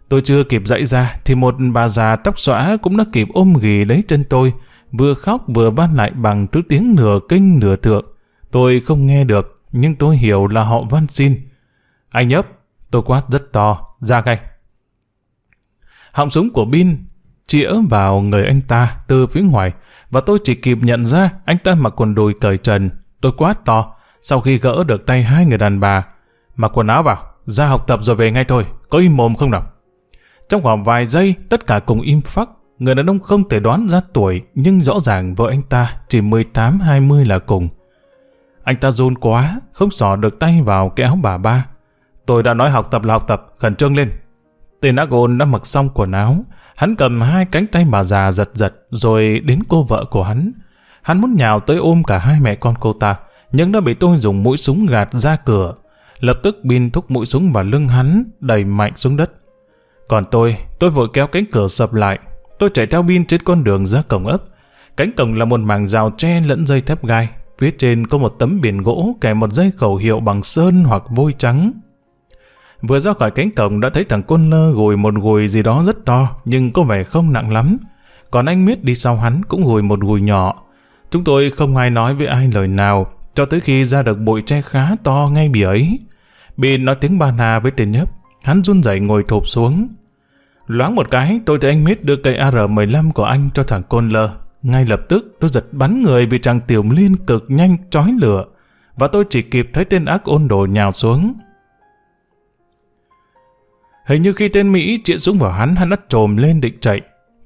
Tôi chưa kịp dậy ra, thì một bà già tóc xõa cũng đã kịp ôm ghì lấy chân tôi, vừa khóc vừa van lại bằng thứ tiếng nửa kinh nửa thượng. Tôi không nghe được, nhưng tôi hiểu là họ van xin. Anh nhấp, tôi quát rất to, ra ngay. Họng súng của Bin chĩa vào người anh ta từ phía ngoài, và tôi chỉ kịp nhận ra anh ta mặc quần đùi cởi trần. Tôi quát to, sau khi gỡ được tay hai người đàn bà. Mặc quần áo vào, ra học tập rồi về ngay thôi, có im mồm không nào? Trong khoảng vài giây, tất cả cùng im phắc. Người đàn ông không thể đoán ra tuổi, nhưng rõ ràng vợ anh ta chỉ 18-20 là cùng. Anh ta run quá, không sỏ được tay vào cái áo bà ba. Tôi đã nói học tập là học tập, khẩn trương lên. Tên ác đã mặc xong quần áo, hắn cầm hai cánh tay bà già giật giật rồi đến cô vợ của hắn. Hắn muốn nhào tới ôm cả hai mẹ con cô ta, nhưng đã bị tôi dùng mũi súng gạt ra cửa. Lập tức bin thúc mũi súng vào lưng hắn, đẩy mạnh xuống đất. Còn tôi, tôi vội kéo cánh cửa sập lại. Tôi chạy theo bin trên con đường ra cổng ấp. Cánh cổng là một mảng rào tre lẫn dây thép gai. Phía trên có một tấm biển gỗ kèm một dây khẩu hiệu bằng sơn hoặc vôi trắng. Vừa ra khỏi cánh cổng đã thấy thằng côn lơ gùi một gùi gì đó rất to, nhưng có vẻ không nặng lắm. Còn anh Miết đi sau hắn cũng gùi một gùi nhỏ. Chúng tôi không ai nói với ai lời nào, cho tới khi ra được bụi tre khá to ngay bì ấy. Bị nói tiếng ba na với tên nhấp, hắn run rẩy ngồi thụp xuống. Loáng một cái, tôi thấy anh miết đưa cây AR-15 của anh cho thằng Côn Lơ. Ngay lập tức, tôi giật bắn người vì chàng tiểu liên cực nhanh trói lửa. Và tôi chỉ kịp thấy tên ác ôn đồ nhào xuống. Hình như khi tên Mỹ chĩa súng vào hắn, hắn đã trồm lên định chạy.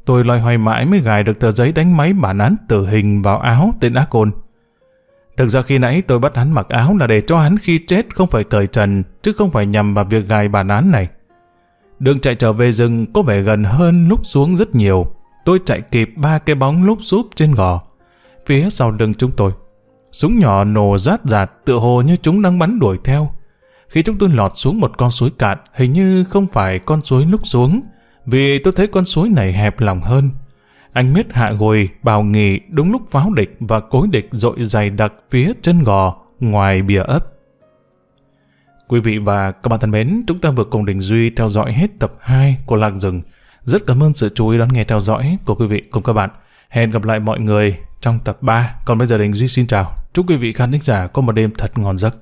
Tôi loay hoay mãi mới gài được tờ giấy đánh máy bản án tử hình vào áo tên ác côn Thực ra khi nãy tôi bắt hắn mặc áo là để cho hắn khi chết không phải cởi trần, chứ không phải nhằm vào việc gài bản án này. Đường chạy trở về rừng có vẻ gần hơn lúc xuống rất nhiều. Tôi chạy kịp ba cái bóng lúc súp trên gò. Phía sau lưng chúng tôi. Súng nhỏ nổ rát rạt tựa hồ như chúng đang bắn đuổi theo. Khi chúng tôi lọt xuống một con suối cạn, hình như không phải con suối lúc xuống, vì tôi thấy con suối này hẹp lòng hơn. Anh miết hạ gùi, bào nghỉ đúng lúc pháo địch và cối địch dội dày đặc phía chân gò, ngoài bìa ấp. Quý vị và các bạn thân mến, chúng ta vừa cùng Đình Duy theo dõi hết tập 2 của Lạc Rừng. Rất cảm ơn sự chú ý đón nghe theo dõi của quý vị cùng các bạn. Hẹn gặp lại mọi người trong tập 3. Còn bây giờ Đình Duy xin chào. Chúc quý vị khán thính giả có một đêm thật ngon giấc.